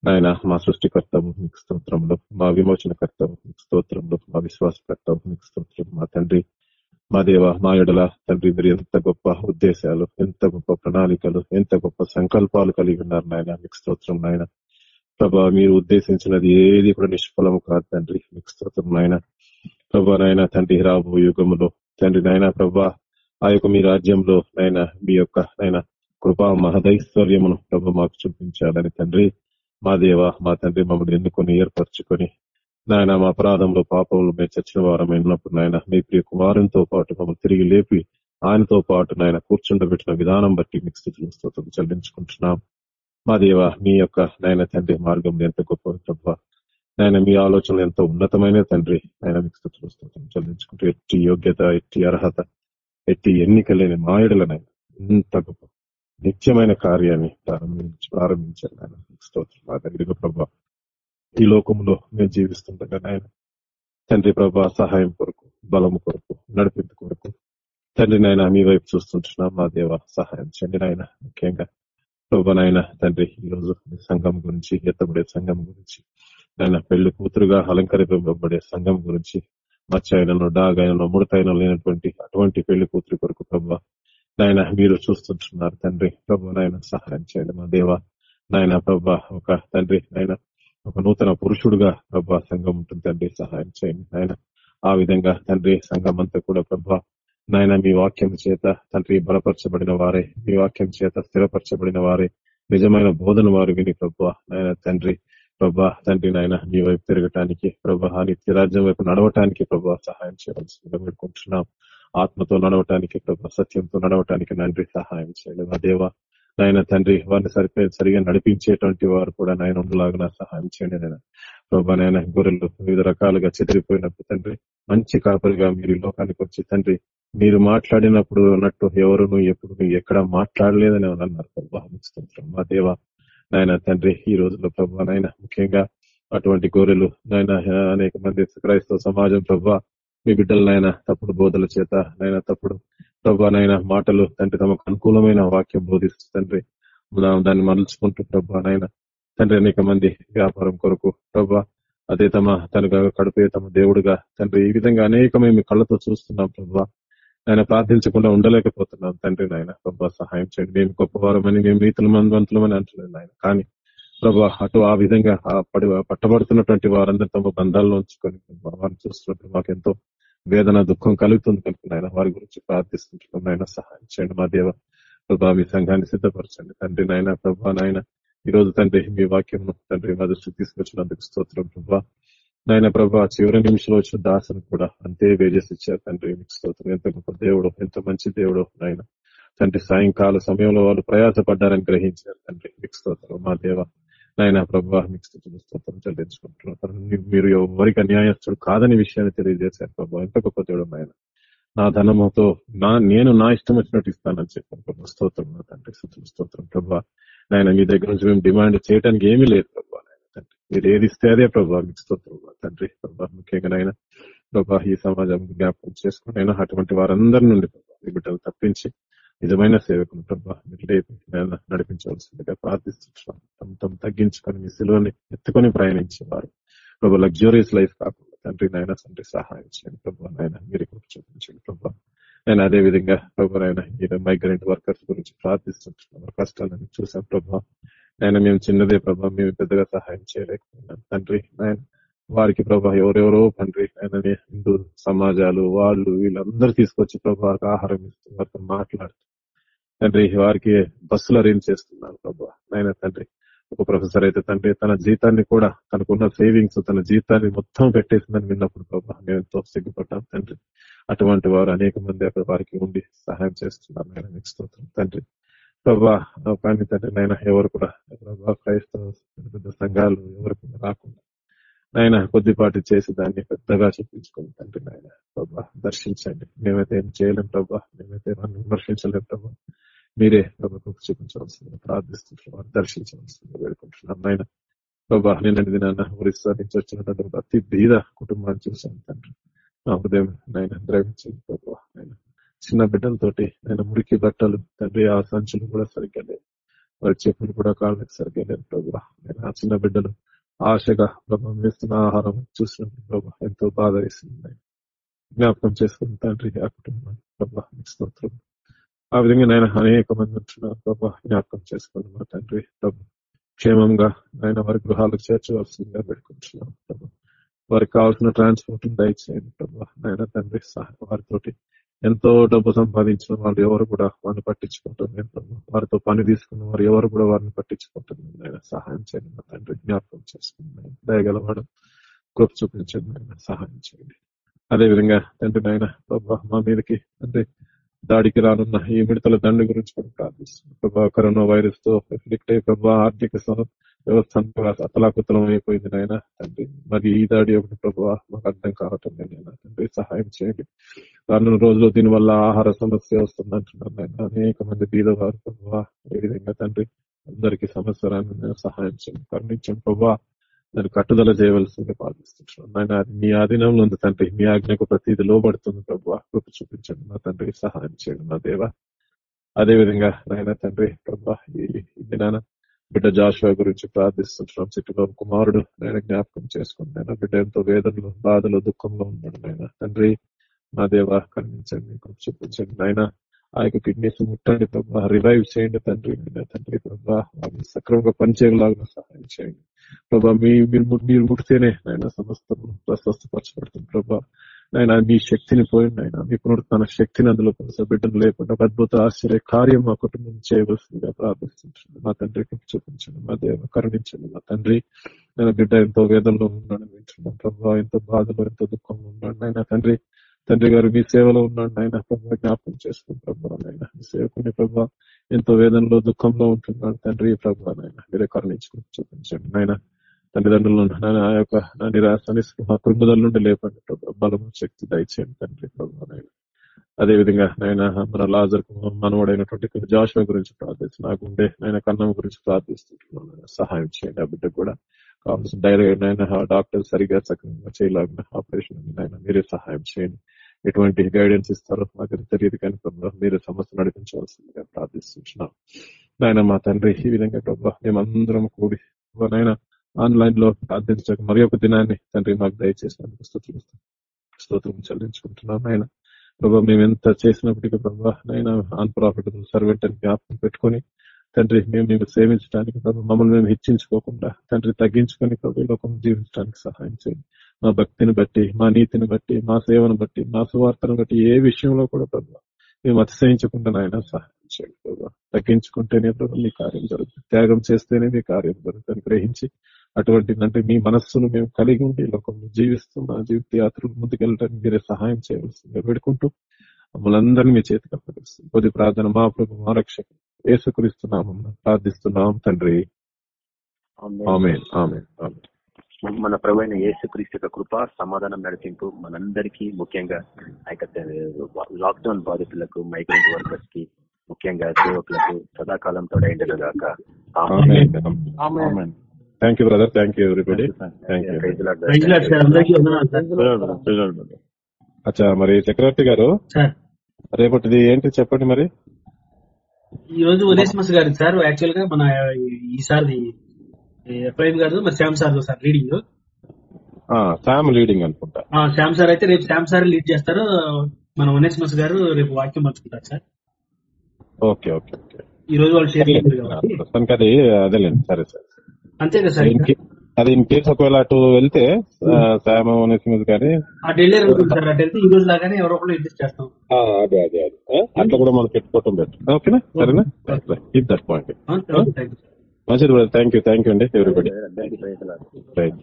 ఆయన మా సృష్టికర్తము మీకు స్తోత్రములు మా విమోచనకర్తము మీకు స్తోత్రములు మా విశ్వాసకర్తము మీకు స్తోత్రం మా తండ్రి. మా దేవ మా ఎడల తండ్రి మీరు ఎంత గొప్ప ఉద్దేశాలు ఎంత గొప్ప ప్రణాళికలు ఎంత గొప్ప సంకల్పాలు కలిగి ఉన్నారు నాయన. మీకు స్తోత్రం నాయన. ప్రభా మీరు ఉద్దేశించినది ఏది కూడా నిష్ఫలము కాదు తండ్రి. మీకు స్తోత్రం నాయన. ప్రభా నాయన తండ్రి రాబో యుగములో. తండ్రి నాయన ప్రభా ఆ యొక్క మీ రాజ్యంలో నాయన మీ యొక్క నాయన కృపా మహదైశ్వర్యమును ప్రభు మాకు చూపించాలని తండ్రి. మా దేవ మా తండ్రి మమ్మల్ని ఎన్నుకొని ఏర్పరచుకొని నాయన మా అపరాధంలో పాపంలో మేము చచ్చిన వారం ఉన్నప్పుడు నాయన మీ ప్రియ కుమారునితో పాటు మమ్మల్ని తిరిగి లేపి ఆయనతో పాటు నాయన కూర్చుండబెట్టిన విధానం బట్టి మీకు స్థితిని స్తోత్రం చెల్లించుకుంటున్నాం. మా దేవ మీ యొక్క నాయన తండ్రి మార్గం ఎంత గొప్ప తప్ప నాయన మీ ఆలోచనలు ఎంత ఉన్నతమైన తండ్రి. ఆయన మీకు స్థితిలో స్తోత్రం చెల్లించుకుంటూ ఎట్టి యోగ్యత ఎట్టి అర్హత ఎట్టి ఎన్నిక లేని మాయడలనైనా ఇంత గొప్ప నిత్యమైన కార్యాన్ని ప్రారంభించి ప్రారంభించారు ఆయన స్తోత్రం మా దగ్గర ప్రభావ ఈ లోకంలో మేము జీవిస్తుండగా నాయన తండ్రి ప్రభా సహాయం కొరకు బలము కొరకు నడిపింపు కొరకు తండ్రి నాయన మీ వైపు చూస్తుంటున్నాం. మా దేవ సహాయం చేయండి నాయన. ముఖ్యంగా ప్రభానైనా తండ్రి ఈ రోజు సంఘం గురించి ఎత్తబడే సంఘం గురించి ఆయన పెళ్ళి కూతురుగా అలంకరింపబడే సంఘం గురించి మచ్చైనను డాగైనను ముడతైన లేనటువంటి అటువంటి పెళ్ళి కూతురు కొరకు ప్రభా నాయన మీరు చూస్తుంటున్నారు. తండ్రి ప్రభు నాయన సహాయం చేయండి మా దేవ. నాయన ప్రభా ఒక తండ్రి నాయన ఒక నూతన పురుషుడుగా ప్రభా సంఘం ఉంటుంది తండ్రి సహాయం చేయండి నాయన. ఆ విధంగా తండ్రి సంఘం అంతా కూడా ప్రభా నాయన మీ వాక్యం చేత తండ్రి బలపరచబడిన వారే మీ వాక్యం చేత స్థిరపరచబడిన వారే నిజమైన బోధన వారు విని ప్రభా నాయన తండ్రి ప్రభా తండ్రి నాయన మీ వైపు తిరగటానికి ప్రభా నిత్యరాజ్యం వైపు నడవటానికి ప్రభా సహాయం చేయవలసిందిగా పెట్టుకుంటున్నాం ఆత్మతో నడవటానికి ప్రభా సత్యంతో నడవటానికి నండ్రి సహాయం చేయండి మా దేవ? నాయన తండ్రి వారిని సరిపోయి సరిగా నడిపించేటువంటి వారు కూడా నాయన ఉండలాగా సహాయం చేయండి నేను ప్రభా నాయన గొర్రెలు వివిధ రకాలుగా చెదిరిపోయినప్పుడు తండ్రి మంచి కాపరిగా మీరు లోకానికి వచ్చి తండ్రి మీరు మాట్లాడినప్పుడు అన్నట్టు ఎవరును ఎప్పుడు ఎక్కడ మాట్లాడలేదని అన్నారు ప్రభా. మా దేవ నాయన తండ్రి ఈ రోజుల్లో ప్రభా నాయన ముఖ్యంగా అటువంటి గోరెలు నాయన అనేక మంది క్రైస్తవ సమాజం ప్రభా మీ బిడ్డలనైనా తప్పుడు బోధల చేత నైనా తప్పుడు ప్రభానైనా మాటలు తండ్రి తమకు అనుకూలమైన వాక్యం బోధిస్తూ తండ్రి దాన్ని మరల్చుకుంటూ ప్రభానైనా తండ్రి అనేక మంది వ్యాపారం కొరకు ప్రభా అదే తమ తనగా కడిపే తమ దేవుడుగా తండ్రి ఈ విధంగా అనేకమే కళ్ళతో చూస్తున్నాం ప్రభా. ఆయన ప్రార్థించకుండా ఉండలేకపోతున్నాం తండ్రి నాయన ప్రభా సహాయం చేయండి. మేము గొప్పవారమని మేము నీతుల మందవంతులమని అంటున్నాను ఆయన కానీ ప్రభా అటు ఆ విధంగా పట్టబడుతున్నటువంటి వారందరూ తమ బంధాల్లో ఉంచుకొని వారిని చూస్తున్నట్టు మాకెంతో వేదన దుఃఖం కలుగుతుంది కనుక ఆయన వారి గురించి ప్రార్థిస్తుంటున్నాం. ఆయన సహాయం చేయండి మా దేవ ప్రభా మీ సంఘాన్ని సిద్ధపరచండి. తండ్రి నాయన ప్రభా నాయన ఈ రోజు తండ్రి మీ వాక్యం తండ్రి మా దృష్టికి తీసుకొచ్చినందుకు స్తోత్రం ప్రభా. నాయన ప్రభా చివరి నిమిషంలో వచ్చిన దాసును కూడా అంతే వేజెస్ ఇచ్చారు తండ్రి. మీకు స్తోత్రం. ఎంత గొప్ప దేవుడు ఎంత మంచి దేవుడు నాయన. తండ్రి సాయంకాల సమయంలో వాళ్ళు ప్రయాసపడ్డారని గ్రహించారు తండ్రి. మీకు స్తోత్రం మా దేవ. నాయన ప్రభా మీకు స్థితులు స్తోత్రం చెల్లించుకుంటున్నారు మీరు ఎవరికి అన్యాయస్తుడు కాదని విషయాన్ని తెలియజేశారు ప్రభావ ఎంత గొప్ప దేవుడు నాయన. నా ధనముతో నా నేను నా ఇష్టం వచ్చినట్టు ఇస్తానని చెప్పాను ప్రభా. స్తోత్రం తండ్రి స్థుతులు స్తోత్రం ప్రభా. నాయన మీ దగ్గర నుంచి మేము డిమాండ్ చేయడానికి ఏమీ లేదు ప్రభా తండ్రి. మీరు ఏది ఇస్తే అదే ప్రభావ మీకు తండ్రి. ప్రభా ముఖ్యంగా ప్రభా ఈ సమాజం జ్ఞాపకం చేసుకుని అయినా అటువంటి వారందరి నుండి ప్రభా ఈ బిడ్డలు తప్పించి నిజమైన సేవకులు ప్రభా మీరు నడిపించవలసిందిగా ప్రార్థిస్తున్నాం. తమ తమ తగ్గించుకొని మీ సిలువని ఎత్తుకొని ప్రయాణించేవారు. ప్రభు లగ్జూరియస్ లైఫ్ కాకుండా తండ్రి నాయన తండ్రి సహాయం చేయండి ప్రభు నాయన మీరు చూపించండి ప్రభావ నేను అదే విధంగా ప్రభు నాయన మైగ్రెంట్ వర్కర్స్ గురించి ప్రార్థిస్తున్నాం కష్టాలను చూసాం ప్రభా. నేను మేము చిన్నదే ప్రభా మేము పెద్దగా సహాయం చేయలేకపోయినాం. తండ్రి ఆయన వారికి ప్రభా ఎవరెవరో తండ్రి ఆయన హిందూ సమాజాలు వాళ్ళు వీళ్ళందరూ తీసుకొచ్చి ప్రభా ఆహారం ఇస్తూ వారితో మాట్లాడుతూ తండ్రి వారికి బస్సులు అరేంజ్ చేస్తున్నారు ప్రభా. నాయన తండ్రి ఒక ప్రొఫెసర్ అయితే తండ్రి తన జీతాన్ని కూడా తనకున్న సేవింగ్స్ తన జీతాన్ని మొత్తం పెట్టేసిందని విన్నప్పుడు ప్రభా మేము ఎంతో సిగ్గుపడ్డాం తండ్రి. అటువంటి వారు అనేక మంది అక్కడ వారికి ఉండి సహాయం చేస్తున్నారు ఆయన తండ్రి ప్రభా కానీ తండ్రి నాయన ఎవరు కూడా ప్రభా క్రైస్తవ పెద్ద సంఘాలు ఎవరు కూడా రాకుండా నాయన కొద్దిపాటి చేసి దాన్ని పెద్దగా చూపించుకుని తండ్రి నాయన. ప్రభా దర్శించండి. మేమైతే ఏం చేయలేం ప్రభా మేమైతే విమర్శించలేం ప్రభా. మీరే ప్రభుత్వం చూపించవలసింది ప్రార్థిస్తుంటున్నాం దర్శించవలసింది వేడుకుంటున్నాం. నాయన ప్రభా నిన్నటి దినాన్న ఒరిస్సా నుంచి వచ్చినటువంటి అతి బీద కుటుంబాన్ని చూసాను తండ్రి. నా హృదయం నాయన ద్రవించింది ప్రభా. చిన్న బిడ్డలతోటి నేను మురికి బట్టలు తండ్రి ఆ సంచులు కూడా సరిగ్గా లేవు. వారి చెప్పులు కూడా కాళ్ళకి సరిగ్గా లేదు ప్రభా. నేను ఆ చిన్న బిడ్డలు ఆశగా ప్రభావం వేస్తున్న ఆహారం చూసినప్పుడు ప్రభా ఎంతో బాధ వేసింది జ్ఞాపకం చేసుకుని తండ్రి ఆ కుటుంబం ప్రభా స్తోత్రం. ఆ విధంగా నేను అనేక మంది ఉంటున్నారు. ప్రభా జ్ఞాపకం చేసుకోండి మా తండ్రి ప్రభు క్షేమంగా ఆయన వారి గృహాలకు చేర్చవలసిందిగా పెట్టుకుంటున్నాం వారికి కావాల్సిన ట్రాన్స్పోర్ట్ దయచేయండి. ప్రభా నాయన తండ్రి వారితోటి ఎంతో డబ్బు సంపాదించిన వాళ్ళు ఎవరు కూడా వారిని పట్టించుకుంటుంది వారితో పని తీసుకున్న వారు ఎవరు కూడా వారిని పట్టించుకుంటుంది ఆయన సహాయం చేయండి మా తండ్రి జ్ఞాపకం చేసుకుని దయగలవాడు కృప చూపించండి. ఆయన సహాయం చేయండి. అదేవిధంగా తండ్రి నాయన ప్రభా మా మీదకి తండ్రి దాడికి రానున్న ఈ మిడతల దండ గురించి కూడా ప్రార్థిస్తున్నాం. ప్రభా కరోనా వైరస్తో ఎఫెక్ట్ అయ్యి ప్రభా ఆర్థిక వ్యవస్థ అతలాకుతలం అయిపోయింది నాయన. తండ్రి మరి ఈ దాడి ఒకటి ప్రభావ మాకు అర్థం కావటం లేదు తండ్రి సహాయం చేయండి. రానున్న రోజులు దీని వల్ల ఆహార సమస్య వస్తుంది అంటున్నారు నాయన. అనేక మంది బీదవారు ప్రభావ ఏ విధంగా తండ్రి అందరికీ సమస్య సహాయం చేయండి. కరుణించండి ప్రభావ దాన్ని కట్టుదల చేయవలసిందిగా ప్రార్థిస్తున్నాను నాయన అది మీ ఆధీనంలో ఉంది తండ్రి. మీ ఆజ్ఞకు ప్రతిది లోబడుతుంది ప్రభు. కృప చూపించండి. మా తండ్రి సహాయం చేయండి మా దేవ. అదే విధంగా నాయన తండ్రి ప్రభా నాన్న బిడ్డ జాషువా గురించి ప్రార్థిస్తుంటున్నాం. చిట్టుబాబు కుమారుడు నేను జ్ఞాపకం చేసుకుని నేను బిడ్డ ఎంతో వేదనలు బాధలు దుఃఖంలో ఉన్నాడు నాయన. తండ్రి మా దేవ కనిపించండి చూపించండి. నాయన ఆ యొక్క కిడ్నీస్ ముట్టండి ప్రభా రివైవ్ చేయండి తండ్రి తండ్రి ప్రభా సక్రమంగా పనిచేయలాగా సహాయం చేయండి. ప్రభా మీ మీరు మీరు ముడితేనే ఆయన సమస్తం స్వస్థపరచబడుతుంది ప్రభా. ఆయన మీ శక్తిని పోయింది ఆయన మీ పునరుత్న శక్తిని అందులో బిడ్డను లేకుండా అద్భుత ఆశ్చర్య కార్యం మా కుటుంబం చేయవలసిందిగా ప్రార్థిస్తుంటుంది మా తండ్రికి చూపించండి మా దేవ కరుణించండి మా తండ్రి. నేను బిడ్డ ఎంతో వేదంలో ఉన్నాడు వింటున్నాను ప్రభావ ఎంతో బాధలో ఎంతో దుఃఖంలో ఉన్నాడు ఆయన తండ్రి తండ్రి గారు మీ సేవలో ఉన్నాడు ఆయన ప్రభావ జ్ఞాపకం చేసుకుని ప్రభావ నాయన. మీ సేవకుని ప్రభావ ఎంతో వేదనలో దుఃఖంలో ఉంటున్నాడు తండ్రి ప్రభావ మీరే కరుణించుకుని చూపించండి నాయన. తల్లిదండ్రులు ఆ యొక్క నిరాశని కృంగుదల నుండి లేపండి బలము శక్తి దయచేయండి తండ్రి ప్రభావం అదే విధంగా నాయన మన లాజర్ మనవడైనటువంటి జాషువా గురించి ప్రార్థిస్తున్నాను నాకు ఉండే నాయన కన్నం గురించి ప్రార్థిస్తుంటున్నాను సహాయం చేయండి ఆ బిడ్డకు కూడా. కావాల్సిన డైరెక్ట్ అయినా డాక్టర్ సరిగా సక్రమంగా చేయలేకుండా ఆపరేషన్ ఆయన మీరే సహాయం చేయండి. ఎటువంటి గైడెన్స్ ఇస్తారో మాకు తెలియదు కానీ మీరే సమస్య నడిపించవలసిందిగా ప్రార్థిస్తున్నాం. నాయన మా తండ్రి ఈ విధంగా ప్రభావ మేమందరం కూడి నాయన ఆన్లైన్లో ప్రార్థించక మరి ఒక దినాన్ని తండ్రి మాకు దయచేసినందుకు స్థుతులు స్తోత్రం చెల్లించుకుంటున్నాం ఆయన ప్రభావ మేము ఎంత చేసినప్పటికీ ప్రభావ నైనా ఆన్ ప్రాఫిట్ సర్వెంట్ అని జ్ఞాపకం పెట్టుకుని తండ్రి మేము మేము సేవించడానికి మమ్మల్ని మేము హెచ్చించుకోకుండా తండ్రి తగ్గించుకొని ప్రభు లోకం జీవించడానికి సహాయం చేయండి. మా భక్తిని బట్టి మా నీతిని బట్టి మా సేవను బట్టి మా సువార్తను బట్టి ఏ విషయంలో కూడా ప్రభు మేము అతిశయించకుండా నాయన సహాయం చేయండి ప్రభు. తగ్గించుకుంటేనే ప్రభు మీ కార్యం జరుగుతుంది. త్యాగం చేస్తేనే మీ కార్యం జరుగుతుంది. గ్రహించి అటువంటి అంటే మీ మనస్సును మేము కలిగి ఉండి లోకంలో జీవిస్తూ మా జీవిత యాత్రలు ముందుకెళ్ళడానికి మీరే సహాయం చేయవలసిందిగా పెడుకుంటూ మమ్మల్ని అందరినీ మీ చేతికి అప్పగిస్తుంది కొద్ది ప్రార్థన మా ప్రభు మా రక్షకుడు. ఏసుకరిస్తున్నాము ప్రార్థిస్తున్నాం తండ్రి. మన ప్రవైన యేసుక్రీస్తు యొక్క కృప సమాధానం నడిపింపు మనందరికీ ముఖ్యంగా లాక్డౌన్ బాధితులకు మైగ్రెంట్ వర్కర్స్కి ముఖ్యంగా సేవకులకు సదాకాలం తోడైండను గాక thank you brother thank you everybody అచ్చా మరి చక్రవర్తి గారు? రేపటిది ఏంటి చెప్పండి మరి? ఈ రోజు ఉదయస్మస్ గారి సార్ యాక్చువల్గా మన ఈసారి ఎఫ్ఐఎం గారు మరి Shyam sir sir leading Sam leading అనుకుంటా. శ్యామ్ సార్ అయితే రేపు శ్యామ్ సార్ లీడ్ చేస్తారు మన ఉనేస్మస్ గారు రేపు వాక్యం పంచుకుంటారు సార్. Okay okay okay. ఈ రోజు వాళ్ళు షేర్ అదేలేండి సరే సరే. అంతే కదా సార్ అది ఇన్ కేసు ఒకవేళ అటు వెళ్తే ఈ రోజు లాగానే ఎవరో ఒకళ్ళు అడ్జస్ట్ చేస్తాం. అదే అదే అదే. అట్లా కూడా మనం పెట్టుకోవటం బెటర్. ఓకేనా? సరేనా? ఇప్ దట్ పాయింట్ మంచిది థ్యాంక్ యూ థ్యాంక్ యూ అండి ఎవ్రీబడి రైట్